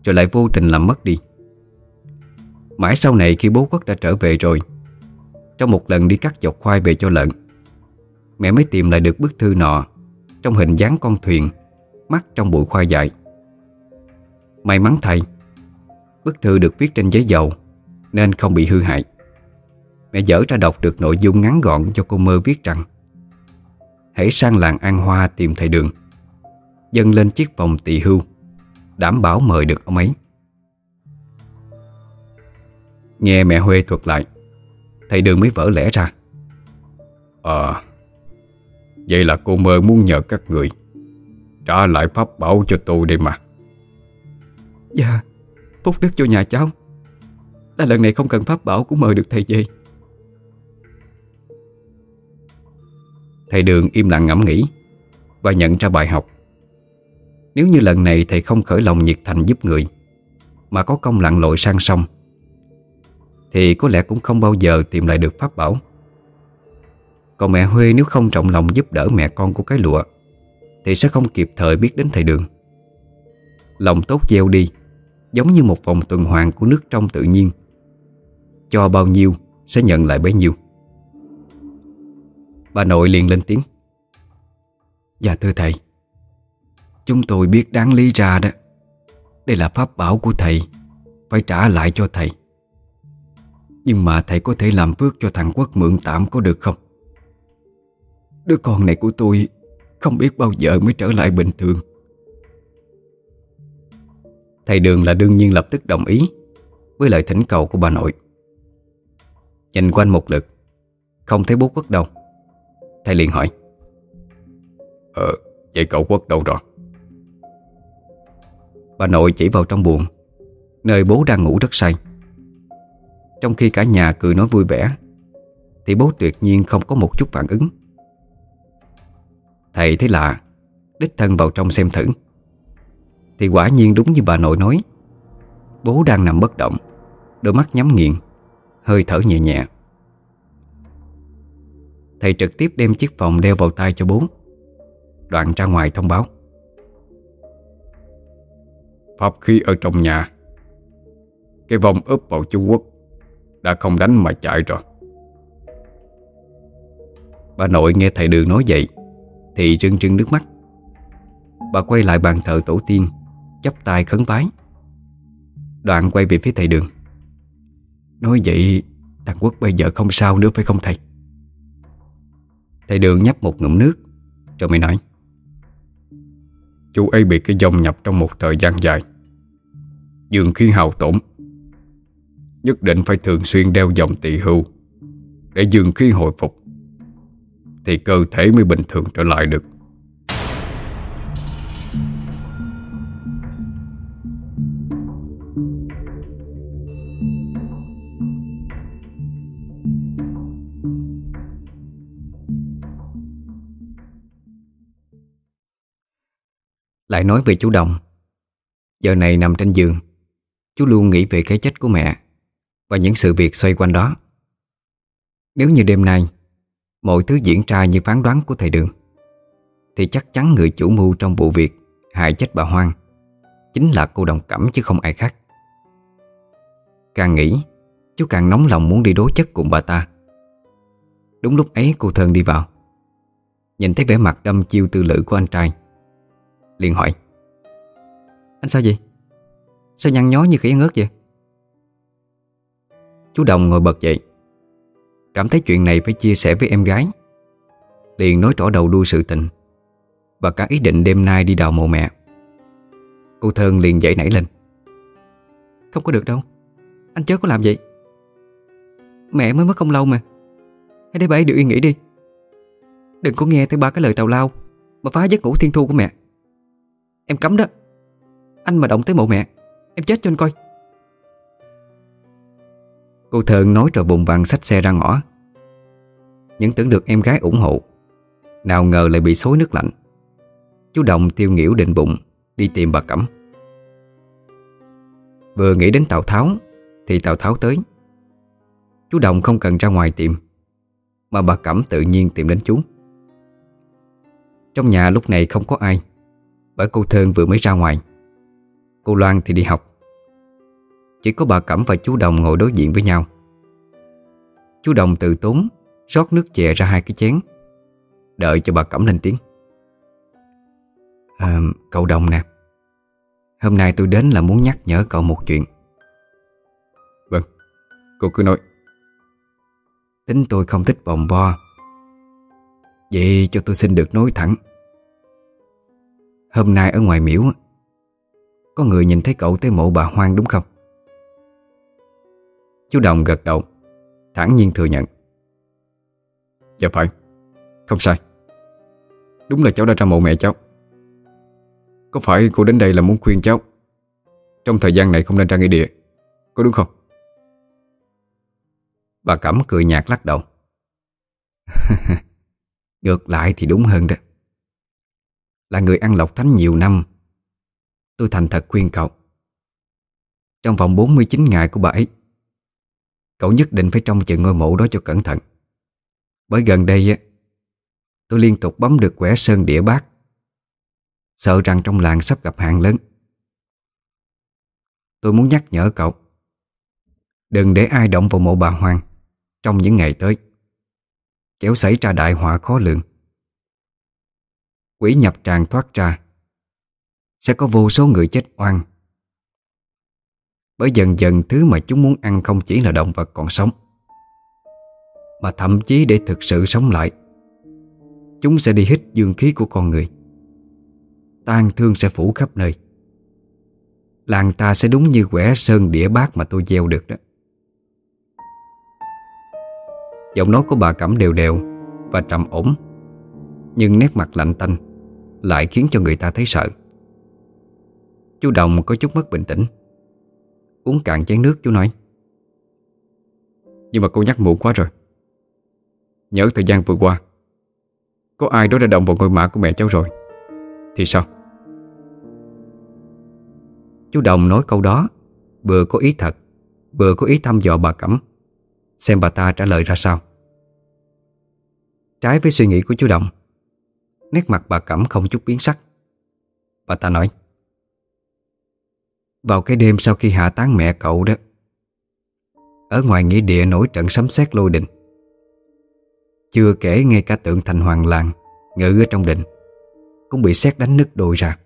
Rồi lại vô tình làm mất đi. Mãi sau này khi bố quốc đã trở về rồi Trong một lần đi cắt dọc khoai về cho lợn Mẹ mới tìm lại được bức thư nọ Trong hình dáng con thuyền, Mắc trong bụi khoai dại May mắn thay, Bức thư được viết trên giấy dầu, Nên không bị hư hại. Mẹ dở ra đọc được nội dung ngắn gọn cho cô mơ viết rằng, Hãy sang làng An Hoa tìm thầy Đường, Dâng lên chiếc vòng tỳ hưu, Đảm bảo mời được ông ấy. Nghe mẹ Huê thuật lại, Thầy Đường mới vỡ lẽ ra. Ờ Vậy là cô mơ muốn nhờ các người Trả lại pháp bảo cho tôi đây mà. Dạ Phúc đức cho nhà cháu. Là lần này không cần pháp bảo cũng mời được thầy về. Thầy Đường im lặng ngẫm nghĩ Và nhận ra bài học. Nếu như lần này thầy không khởi lòng nhiệt thành giúp người Mà có công lặn lội sang sông Thì có lẽ cũng không bao giờ tìm lại được pháp bảo còn mẹ Huê nếu không trọng lòng giúp đỡ mẹ con của cái lụa, Thì sẽ không kịp thời biết đến thầy đường. Lòng tốt gieo đi, Giống như một vòng tuần hoàn của nước trong tự nhiên. Cho bao nhiêu sẽ nhận lại bấy nhiêu. Bà nội liền lên tiếng. Dạ thưa thầy, Chúng tôi biết đáng lý ra đó. Đây là pháp bảo của thầy, Phải trả lại cho thầy. Nhưng mà thầy có thể làm phước cho thằng Quốc mượn tạm có được không? Đứa con này của tôi Không biết bao giờ mới trở lại bình thường. Thầy Đường là đương nhiên lập tức đồng ý Với lời thỉnh cầu của bà nội. Nhìn quanh một lượt Không thấy bố quốc đâu. Thầy liền hỏi Ờ, vậy cậu quốc đâu rồi? Bà nội chỉ vào trong buồng Nơi bố đang ngủ rất say. Trong khi cả nhà cười nói vui vẻ Thì bố tuyệt nhiên không có một chút phản ứng Thầy thấy lạ Đích thân vào trong xem thử. Thì quả nhiên đúng như bà nội nói. Bố đang nằm bất động Đôi mắt nhắm nghiền Hơi thở nhẹ nhẹ. Thầy trực tiếp đem chiếc vòng đeo vào tay cho bố. Đoạn ra ngoài thông báo. Pháp khí ở trong nhà. Cái vong ướp vào chú Quốc Đã không đánh mà chạy rồi. Bà nội nghe thầy Đường nói vậy thì rưng rưng nước mắt. Bà quay lại bàn thờ tổ tiên, chắp tay khấn vái. Đoạn quay về phía thầy Đường. Nói vậy, Thằng Quốc bây giờ không sao nữa phải không thầy? Thầy Đường nhấp một ngụm nước, Rồi mới nói. Chú ấy bị cái dòng nhập trong một thời gian dài. Dường khí hào tổn. Nhất định phải thường xuyên đeo dòng tỳ hưu Để dương khí hồi phục. Thì cơ thể mới bình thường trở lại được. Lại nói về chú Đồng. Giờ này nằm trên giường. Chú luôn nghĩ về cái chết của mẹ Và những sự việc xoay quanh đó. Nếu như đêm nay Mọi thứ diễn ra như phán đoán của thầy Đường. Thì chắc chắn người chủ mưu trong vụ việc, Hại chết bà Hoang, Chính là cô Đồng Cẩm chứ không ai khác. Càng nghĩ, Chú càng nóng lòng muốn đi đối chất cùng bà ta. Đúng lúc ấy cô Thơn đi vào. Nhìn thấy vẻ mặt đâm chiêu tư lự của anh trai. Liền hỏi, Anh sao vậy? Sao nhăn nhó như khỉ ăn ớt vậy? Chú Đồng ngồi bật dậy. Cảm thấy chuyện này phải chia sẻ với em gái. Liền nói rõ đầu đuôi sự tình Và cả ý định đêm nay đi đào mộ mẹ. Cô Thơn liền dậy nảy lên. Không có được đâu, Anh chớ có làm vậy. Mẹ mới mất không lâu mà. Hãy để bà ấy được yên nghỉ đi. Đừng có nghe tới ba cái lời tào lao Mà phá giấc ngủ thiên thu của mẹ. Em cấm đó. Anh mà động tới mộ mẹ, Em chết cho anh coi. Cô Thơn nói rồi bùng vàng xách xe ra ngõ. Những tưởng được em gái ủng hộ, Nào ngờ lại bị xối nước lạnh. Chú Đồng tiêu nghỉu định bụng, Đi tìm bà Cẩm. Vừa nghĩ đến Tào Tháo, Thì Tào Tháo tới. Chú Đồng không cần ra ngoài tìm, Mà bà Cẩm tự nhiên tìm đến chú. Trong nhà lúc này không có ai, bởi cô Thơn vừa mới ra ngoài. Cô Loan thì đi học. Chỉ có bà Cẩm và chú Đồng ngồi đối diện với nhau. Chú Đồng từ tốn rót nước chè ra hai cái chén. Đợi cho bà Cẩm lên tiếng. À, Cậu Đồng nè Hôm nay tôi đến là muốn nhắc nhở cậu một chuyện. Vâng, cô cứ nói. Tính tôi không thích vòng vo Vậy cho tôi xin được nói thẳng. Hôm nay ở ngoài miễu Có người nhìn thấy cậu tới mộ bà Hoang đúng không? Chú Đồng gật đầu, thản nhiên thừa nhận. Dạ phải, Không sai. Đúng là cháu đã ra mộ mẹ cháu. Có phải cô đến đây là muốn khuyên cháu? Trong thời gian này không nên ra nghĩa địa, Có đúng không? Bà Cẩm cười nhạt lắc đầu. Ngược lại thì đúng hơn đó. Là người ăn lộc thánh nhiều năm, Tôi thành thật khuyên cậu. Trong vòng 49 ngày của bà ấy Cậu nhất định phải trông chừng ngôi mộ đó cho cẩn thận. Bởi gần đây á, Tôi liên tục bấm được quẻ sơn địa bát. Sợ rằng trong làng sắp gặp hạn lớn. Tôi muốn nhắc nhở cậu, Đừng để ai động vào mộ bà Hoàng Trong những ngày tới. Kéo xảy ra đại họa khó lường. Quỷ nhập tràn thoát ra, Sẽ có vô số người chết oan. Bởi dần dần thứ mà chúng muốn ăn không chỉ là động vật còn sống, Mà thậm chí để thực sự sống lại. Chúng sẽ đi hít dương khí của con người. Tan thương sẽ phủ khắp nơi. Làng ta sẽ đúng như quẻ sơn đĩa bát mà tôi gieo được đó. Giọng nói của bà Cẩm đều đều Và trầm ổn, Nhưng nét mặt lạnh tanh Lại khiến cho người ta thấy sợ. Chú Đồng có chút mất bình tĩnh. Uống cạn chén nước, chú nói. Nhưng mà cô nhắc muộn quá rồi. Nhớ thời gian vừa qua, Có ai đó đã động vào ngôi mã của mẹ cháu rồi, Thì sao? Chú Đồng nói câu đó, Vừa có ý thật, Vừa có ý thăm dò bà Cẩm, Xem bà ta trả lời ra sao. Trái với suy nghĩ của chú Đồng, Nét mặt bà Cẩm không chút biến sắc. Bà ta nói vào cái đêm sau khi hạ tán mẹ cậu đó. Ở ngoài nghĩa địa nổi trận sấm sét lôi đình. Chưa kể ngay cả tượng thành hoàng làng, Ngự ở trong đình, Cũng bị xét đánh nứt đôi ra.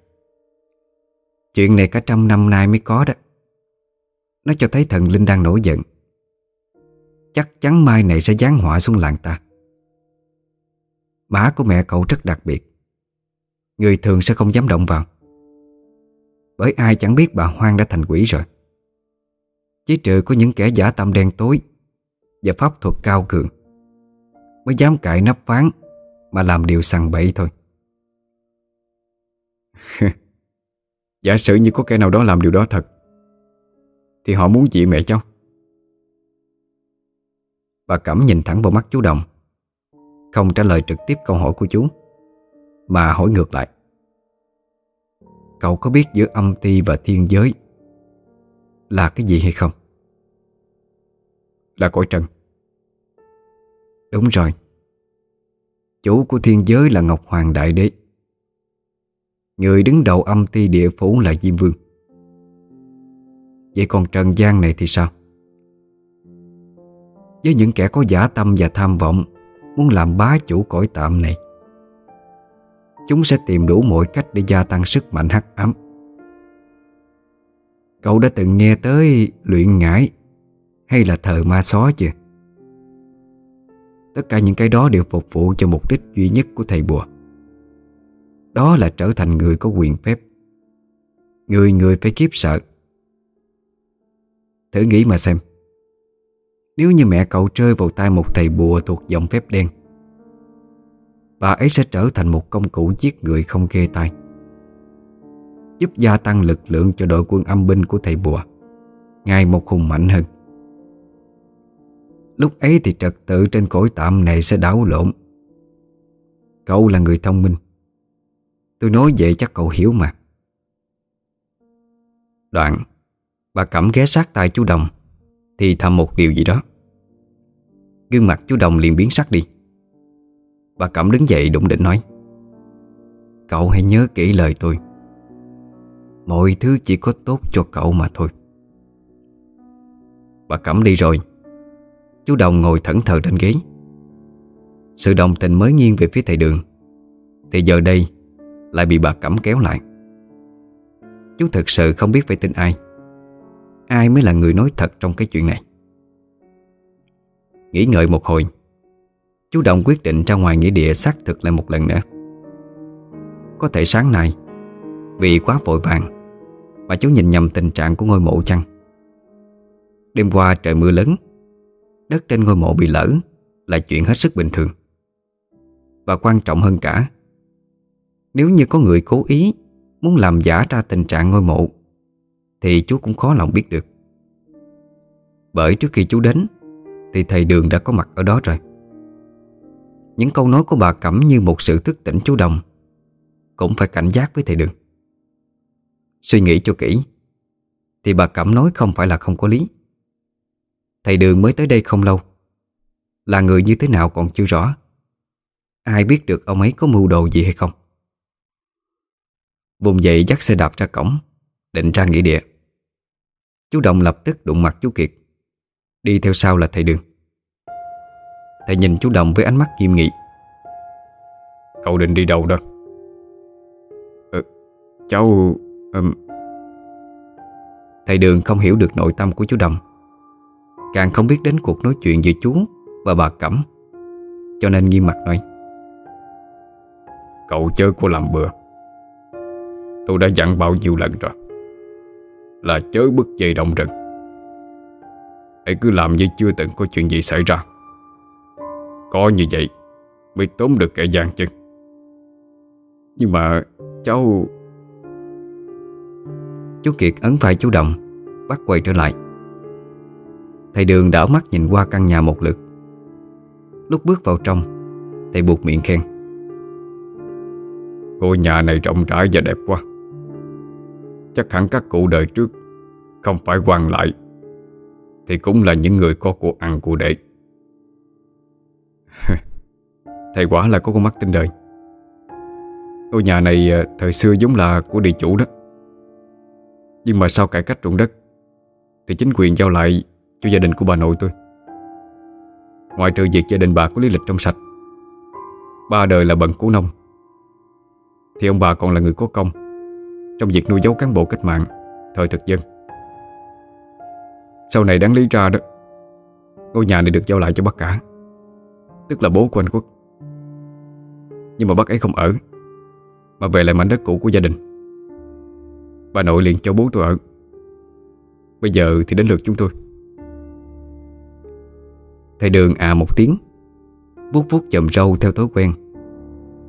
Chuyện này cả trăm năm nay mới có đó. Nó cho thấy thần linh đang nổi giận. Chắc chắn mai này sẽ giáng họa xuống làng ta. Má của mẹ cậu rất đặc biệt. Người thường sẽ không dám động vào. Bởi ai chẳng biết bà Hoang đã thành quỷ rồi. Chỉ trừ có những kẻ giả tâm đen tối Và pháp thuật cao cường Mới dám cãi nắp ván Mà làm điều sằng bậy thôi. Giả sử như có kẻ nào đó làm điều đó thật, Thì họ muốn gì mẹ cháu. Bà Cẩm nhìn thẳng vào mắt chú Đồng, Không trả lời trực tiếp câu hỏi của chú, Mà hỏi ngược lại. Cậu có biết giữa âm ti và thiên giới Là cái gì hay không? Là cõi trần Đúng rồi Chủ của thiên giới là Ngọc Hoàng Đại Đế Người đứng đầu âm ti địa phủ là Diêm Vương Vậy còn Trần gian này thì sao? Với những kẻ có giả tâm và tham vọng, Muốn làm bá chủ cõi tạm này Chúng sẽ tìm đủ mọi cách để gia tăng sức mạnh hắc ám. Cậu đã từng nghe tới luyện ngải Hay là thờ ma xó chưa? Tất cả những cái đó đều phục vụ cho mục đích duy nhất của thầy bùa. Đó là trở thành người có quyền phép. Người người phải kiếp sợ. Thử nghĩ mà xem. Nếu như mẹ cậu rơi vào tay một thầy bùa thuộc dòng phép đen Bà ấy sẽ trở thành một công cụ giết người không ghê tai Giúp gia tăng lực lượng cho đội quân âm binh của thầy bùa, Ngày một hùng mạnh hơn. Lúc ấy thì trật tự trên cõi tạm này sẽ đảo lộn. Cậu là người thông minh. Tôi nói vậy chắc cậu hiểu mà. Đoạn, Bà Cẩm ghé sát tai chú Đồng, Thì thầm một điều gì đó. Gương mặt chú Đồng liền biến sắc đi. Bà Cẩm đứng dậy đụng định nói, Cậu hãy nhớ kỹ lời tôi. Mọi thứ chỉ có tốt cho cậu mà thôi. Bà Cẩm đi rồi. Chú Đồng ngồi thẫn thờ trên ghế. Sự đồng tình mới nghiêng về phía thầy đường. Thì giờ đây lại bị bà Cẩm kéo lại. Chú thật sự không biết phải tin ai. Ai mới là người nói thật trong cái chuyện này? Nghĩ ngợi một hồi Chú Đồng quyết định ra ngoài nghĩa địa xác thực lại một lần nữa. Có thể sáng nay, Vì quá vội vàng Mà chú nhìn nhầm tình trạng của ngôi mộ chăng? Đêm qua trời mưa lớn, Đất trên ngôi mộ bị lở Là chuyện hết sức bình thường. Và quan trọng hơn cả, nếu như có người cố ý Muốn làm giả ra tình trạng ngôi mộ, Thì chú cũng khó lòng biết được. Bởi trước khi chú đến, Thì thầy Đường đã có mặt ở đó rồi. Những câu nói của bà Cẩm như một sự thức tỉnh chú Đồng Cũng phải cảnh giác với thầy Đường. Suy nghĩ cho kỹ, Thì bà Cẩm nói không phải là không có lý. Thầy Đường mới tới đây không lâu. Là người như thế nào còn chưa rõ. Ai biết được ông ấy có mưu đồ gì hay không. Vùng dậy dắt xe đạp ra cổng, Định ra nghỉ địa. Chú Đồng lập tức đụng mặt chú Kiệt. Đi theo sau là thầy Đường. Thầy nhìn chú Đồng với ánh mắt nghiêm nghị. Cậu định đi đâu đó? Ừ, Cháu um... Thầy Đường không hiểu được nội tâm của chú Đồng. Càng không biết đến cuộc nói chuyện giữa chú và bà Cẩm Cho nên nghiêm mặt nói. Cậu chớ có làm bừa. Tôi đã dặn bao nhiêu lần rồi Là chớ bức dây động rừng. Hãy cứ làm như chưa từng có chuyện gì xảy ra Có như vậy Mới tóm được kẻ gian chân. Nhưng mà cháu Chú Kiệt ấn vai chú Đồng Bắt quay trở lại. Thầy Đường đảo mắt nhìn qua căn nhà một lượt. Lúc bước vào trong Thầy buộc miệng khen. Ngôi nhà này rộng rãi và đẹp quá. Chắc hẳn các cụ đời trước Không phải quan lại. Thì cũng là những người có của ăn của để Thầy quả là có con mắt tinh đời. Ngôi nhà này ờ, thời xưa giống là của địa chủ đó. Nhưng mà sau cải cách ruộng đất, Thì chính quyền giao lại cho gia đình của bà nội tôi. Ngoại trừ việc gia đình bà có lý lịch trong sạch, Ba đời là bận cứu nông, Thì ông bà còn là người có công Trong việc nuôi dấu cán bộ cách mạng, Thời thực dân. Sau này đáng lý ra đó, Ngôi nhà này được giao lại cho bác cả. Tức là bố của anh Quốc. Nhưng mà bác ấy không ở, Mà về lại mảnh đất cũ của gia đình. Bà nội liền cho bố tôi ở. Bây giờ thì đến lượt chúng tôi. Thầy Đường à một tiếng, vuốt vuốt chậm râu theo thói quen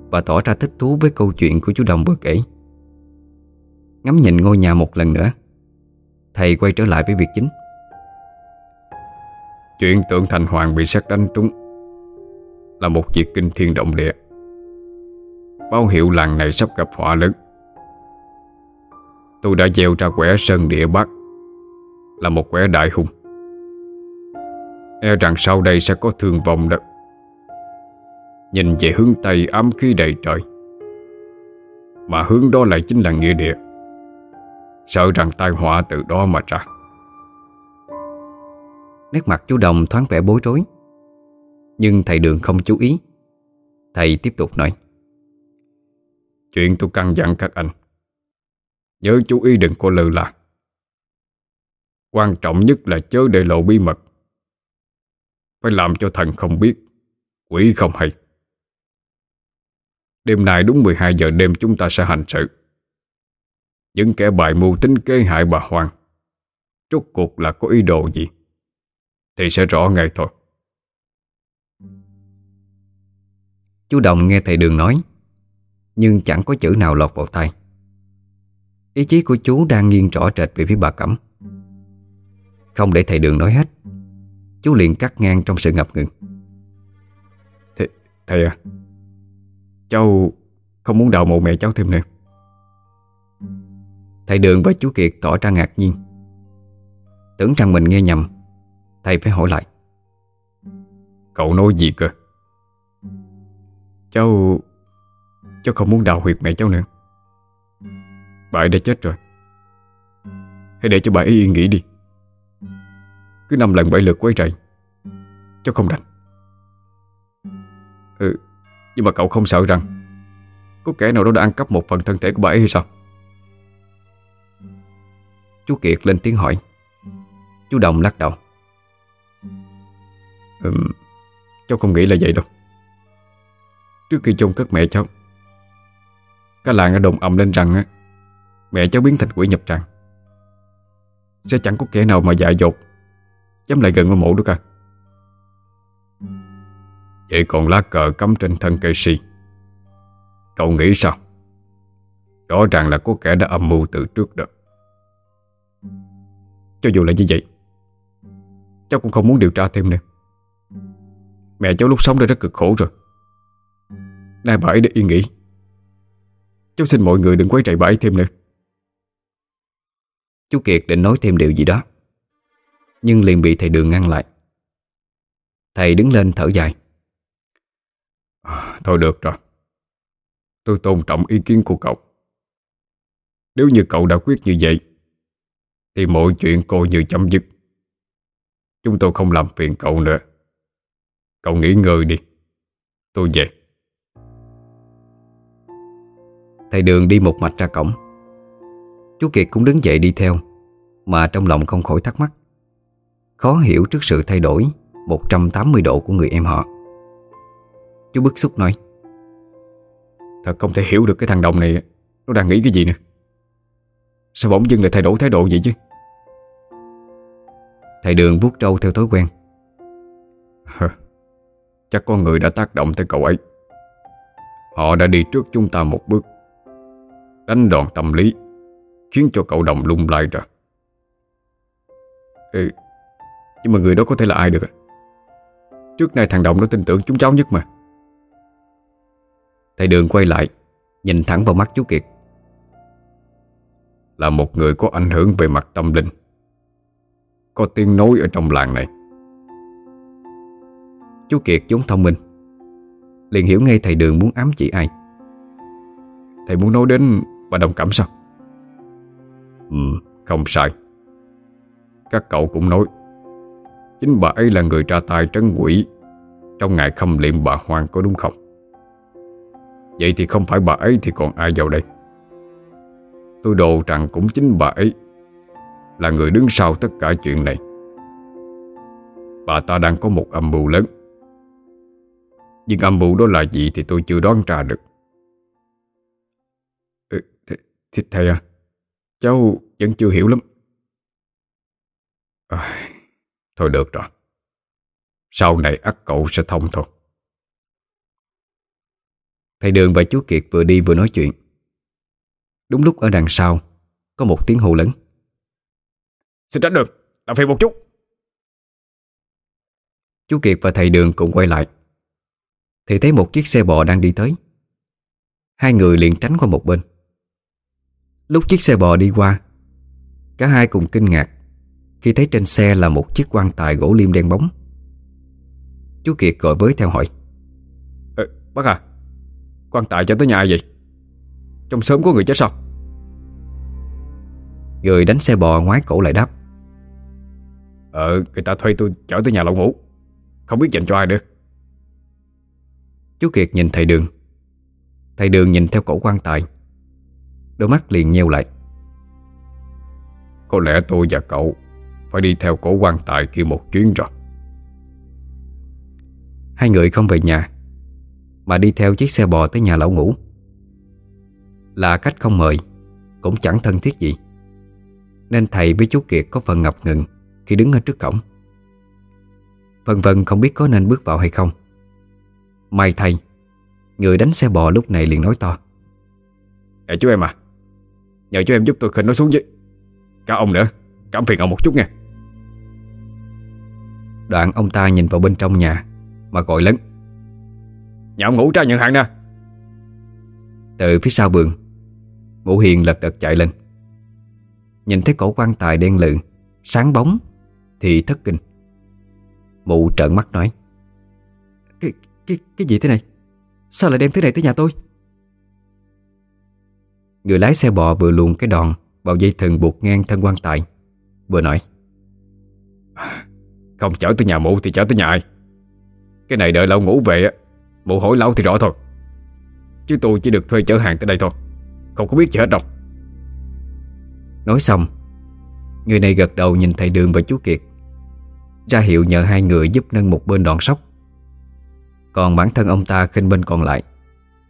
Và tỏ ra thích thú với câu chuyện của chú Đồng vừa kể. Ngắm nhìn ngôi nhà một lần nữa, Thầy quay trở lại với việc chính. Chuyện tượng thành hoàng bị sát đánh trúng. Là một việc kinh thiên động địa. Báo hiệu làng này sắp gặp họa lớn. Tôi đã gieo ra quẻ sơn địa bắc, Là một quẻ đại hung E rằng sau đây sẽ có thương vong đó. Nhìn về hướng Tây ám khí đầy trời, Mà hướng đó lại chính là nghĩa địa. Sợ rằng tai họa từ đó mà ra. Nét mặt chú Đồng thoáng vẻ bối rối. Nhưng thầy Đường không chú ý. Thầy tiếp tục nói. Chuyện tôi căn dặn các anh. Nhớ chú ý đừng có lơ là. Quan trọng nhất là chớ để lộ bí mật. Phải làm cho thần không biết, Quỷ không hay. Đêm nay đúng 12 giờ đêm chúng ta sẽ hành sự. Những kẻ bài mưu tính kế hại bà Hoàng Rốt cuộc là có ý đồ gì? Thì sẽ rõ ngay thôi. Chú Đồng nghe thầy Đường nói Nhưng chẳng có chữ nào lọt vào tay Ý chí của chú đang nghiêng rõ rệt về phía bà Cẩm. Không để thầy Đường nói hết Chú liền cắt ngang trong sự ngập ngừng. Thầy, thầy à Cháu không muốn đào mộ mẹ cháu thêm nữa. Thầy Đường và chú Kiệt tỏ ra ngạc nhiên. Tưởng rằng mình nghe nhầm Thầy phải hỏi lại. Cậu nói gì cơ Cháu Cháu không muốn đào huyệt mẹ cháu nữa. Bà ấy đã chết rồi. Hãy để cho bà ấy yên nghỉ đi. Cứ năm lần bảy lượt quấy rầy. Cháu không đành Ừ Nhưng mà cậu không sợ rằng Có kẻ nào đó đã ăn cắp một phần thân thể của bà ấy hay sao? Chú Kiệt lên tiếng hỏi. Chú Đồng lắc đầu. Ừ, Cháu không nghĩ là vậy đâu. Trước khi chôn cất mẹ cháu Cả làng đã đồng ầm lên rằng á, Mẹ cháu biến thành quỷ nhập tràng. Sẽ chẳng có kẻ nào mà dại dột Dám lại gần ngôi mộ được cả Vậy còn lá cờ cắm trên thân cây si Cậu nghĩ sao? Rõ ràng là có kẻ đã âm mưu từ trước đó. Cho dù là như vậy Cháu cũng không muốn điều tra thêm nữa. Mẹ cháu lúc sống đã rất cực khổ rồi. Nay bà ấy đã yên nghỉ Cháu xin mọi người đừng quấy rầy bà ấy thêm nữa. Chú Kiệt định nói thêm điều gì đó. Nhưng liền bị thầy Đường ngăn lại. Thầy đứng lên thở dài. À, Thôi được rồi. Tôi tôn trọng ý kiến của cậu. Nếu như cậu đã quyết như vậy Thì mọi chuyện cô như chấm dứt. Chúng tôi không làm phiền cậu nữa. Cậu nghỉ ngơi đi. Tôi về Thầy Đường đi một mạch ra cổng. Chú Kiệt cũng đứng dậy đi theo Mà trong lòng không khỏi thắc mắc. Khó hiểu trước sự thay đổi 180 độ của người em họ. Chú bức xúc nói Thật không thể hiểu được cái thằng đồng này Nó đang nghĩ cái gì nữa Sao bỗng dưng lại thay đổi thái độ vậy chứ? Thầy Đường vuốt trâu theo thói quen. Chắc có người đã tác động tới cậu ấy. Họ đã đi trước chúng ta một bước Đánh đòn tâm lý Khiến cho cậu đồng lung lay rồi ừ, Nhưng mà người đó có thể là ai được Trước nay thằng Đồng nó tin tưởng chúng cháu nhất mà. Thầy Đường quay lại Nhìn thẳng vào mắt chú Kiệt. Là một người có ảnh hưởng về mặt tâm linh Có tiếng nói ở trong làng này. Chú Kiệt vốn thông minh Liền hiểu ngay thầy Đường muốn ám chỉ ai. Thầy muốn nói đến bà Đồng cảm sao? Ừ không sai. Các cậu cũng nói, Chính bà ấy là người ra tay trấn quỷ Trong ngày khâm liệm bà Hoang có đúng không? Vậy thì không phải bà ấy thì còn ai vào đây? Tôi đồ rằng cũng chính bà ấy Là người đứng sau tất cả chuyện này. Bà ta đang có một âm mưu lớn. Nhưng âm mưu đó là gì thì tôi chưa đoán ra được th th Thầy à Cháu vẫn chưa hiểu lắm. À, Thôi được rồi. Sau này ắt cậu sẽ thông thôi. Thầy Đường và chú Kiệt vừa đi vừa nói chuyện. Đúng lúc ở đằng sau Có một tiếng hô lớn. Xin tránh được, làm phiền một chút. Chú Kiệt và thầy Đường cùng quay lại. Thì thấy một chiếc xe bò đang đi tới. Hai người liền tránh qua một bên Lúc chiếc xe bò đi qua Cả hai cùng kinh ngạc Khi thấy trên xe là một chiếc quan tài gỗ liêm đen bóng. Chú Kiệt gọi với theo hỏi ờ, Bác à quan tài cho tới nhà vậy? Trong sớm có người chết sao? Người đánh xe bò ngoái cổ lại đáp Ờ người ta thuê tôi chở tới nhà lão ngủ Không biết dành cho ai nữa. Chú Kiệt nhìn thầy Đường. Thầy Đường nhìn theo cổ quan tài Đôi mắt liền nheo lại. Có lẽ tôi và cậu Phải đi theo cổ quan tài kia một chuyến rồi. Hai người không về nhà, Mà đi theo chiếc xe bò tới nhà lão ngủ. Là cách không mời, Cũng chẳng thân thiết gì. Nên thầy với chú Kiệt có phần ngập ngừng Khi đứng ở trước cổng. Vân vân không biết có nên bước vào hay không. May thay, Người đánh xe bò lúc này liền nói to. Ê chú em à Nhờ chú em giúp tôi khinh nó xuống với Cả ông nữa Cảm phiền ông một chút nha. Đoạn ông ta nhìn vào bên trong nhà Mà gọi lớn. Nhà ông ngủ ra nhận hàng nè. Từ phía sau vườn Mụ Hiền lật đật chạy lên. Nhìn thấy cổ quan tài đen lự Sáng bóng Thì thất kinh. Mụ trợn mắt nói Cái, cái, cái gì thế này? Sao lại đem thứ này tới nhà tôi Người lái xe bò vừa luồn cái đòn Vào dây thừng buộc ngang thân quan tài, Vừa nói, Không chở tới nhà mụ thì chở tới nhà ai? Cái này đợi lão ngủ về Mụ hỏi lão thì rõ thôi. Chứ tôi chỉ được thuê chở hàng tới đây thôi, Không có biết gì hết đâu. Nói xong, Người này gật đầu nhìn thầy Đường và chú Kiệt, Ra hiệu nhờ hai người giúp nâng một bên đòn sóc. Còn bản thân ông ta khinh bên còn lại,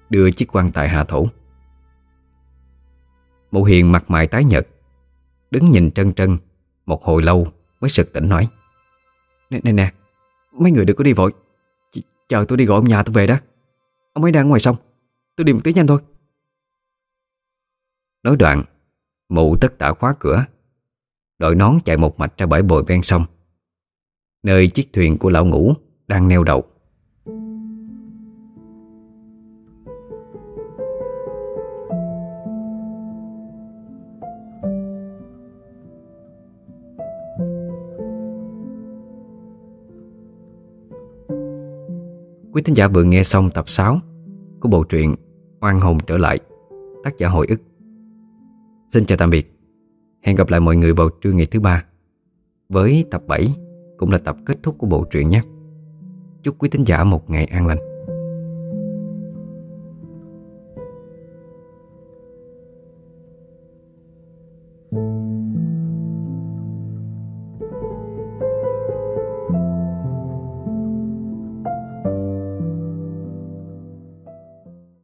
Đưa chiếc quan tài hạ thủ Mụ Hiền mặt mày tái nhợt, Đứng nhìn trân trân, Một hồi lâu mới sực tỉnh nói, Nè nè nè, Mấy người đừng có đi vội Ch Chờ tôi đi gọi ông nhà tôi về đó. Ông ấy đang ngoài sông, Tôi đi một tí nhanh thôi. Nói đoạn, Mụ tất tả khóa cửa, Đội nón chạy một mạch ra bãi bồi ven sông, Nơi chiếc thuyền của lão ngũ Đang neo đậu. Quý thính giả vừa nghe xong tập 6 Của bộ truyện Oan hồn trở lại, Tác giả hồi ức. Xin chào tạm biệt. Hẹn gặp lại mọi người vào trưa ngày thứ ba Với tập 7 Cũng là tập kết thúc của bộ truyện nhé. Chúc quý thính giả một ngày an lành.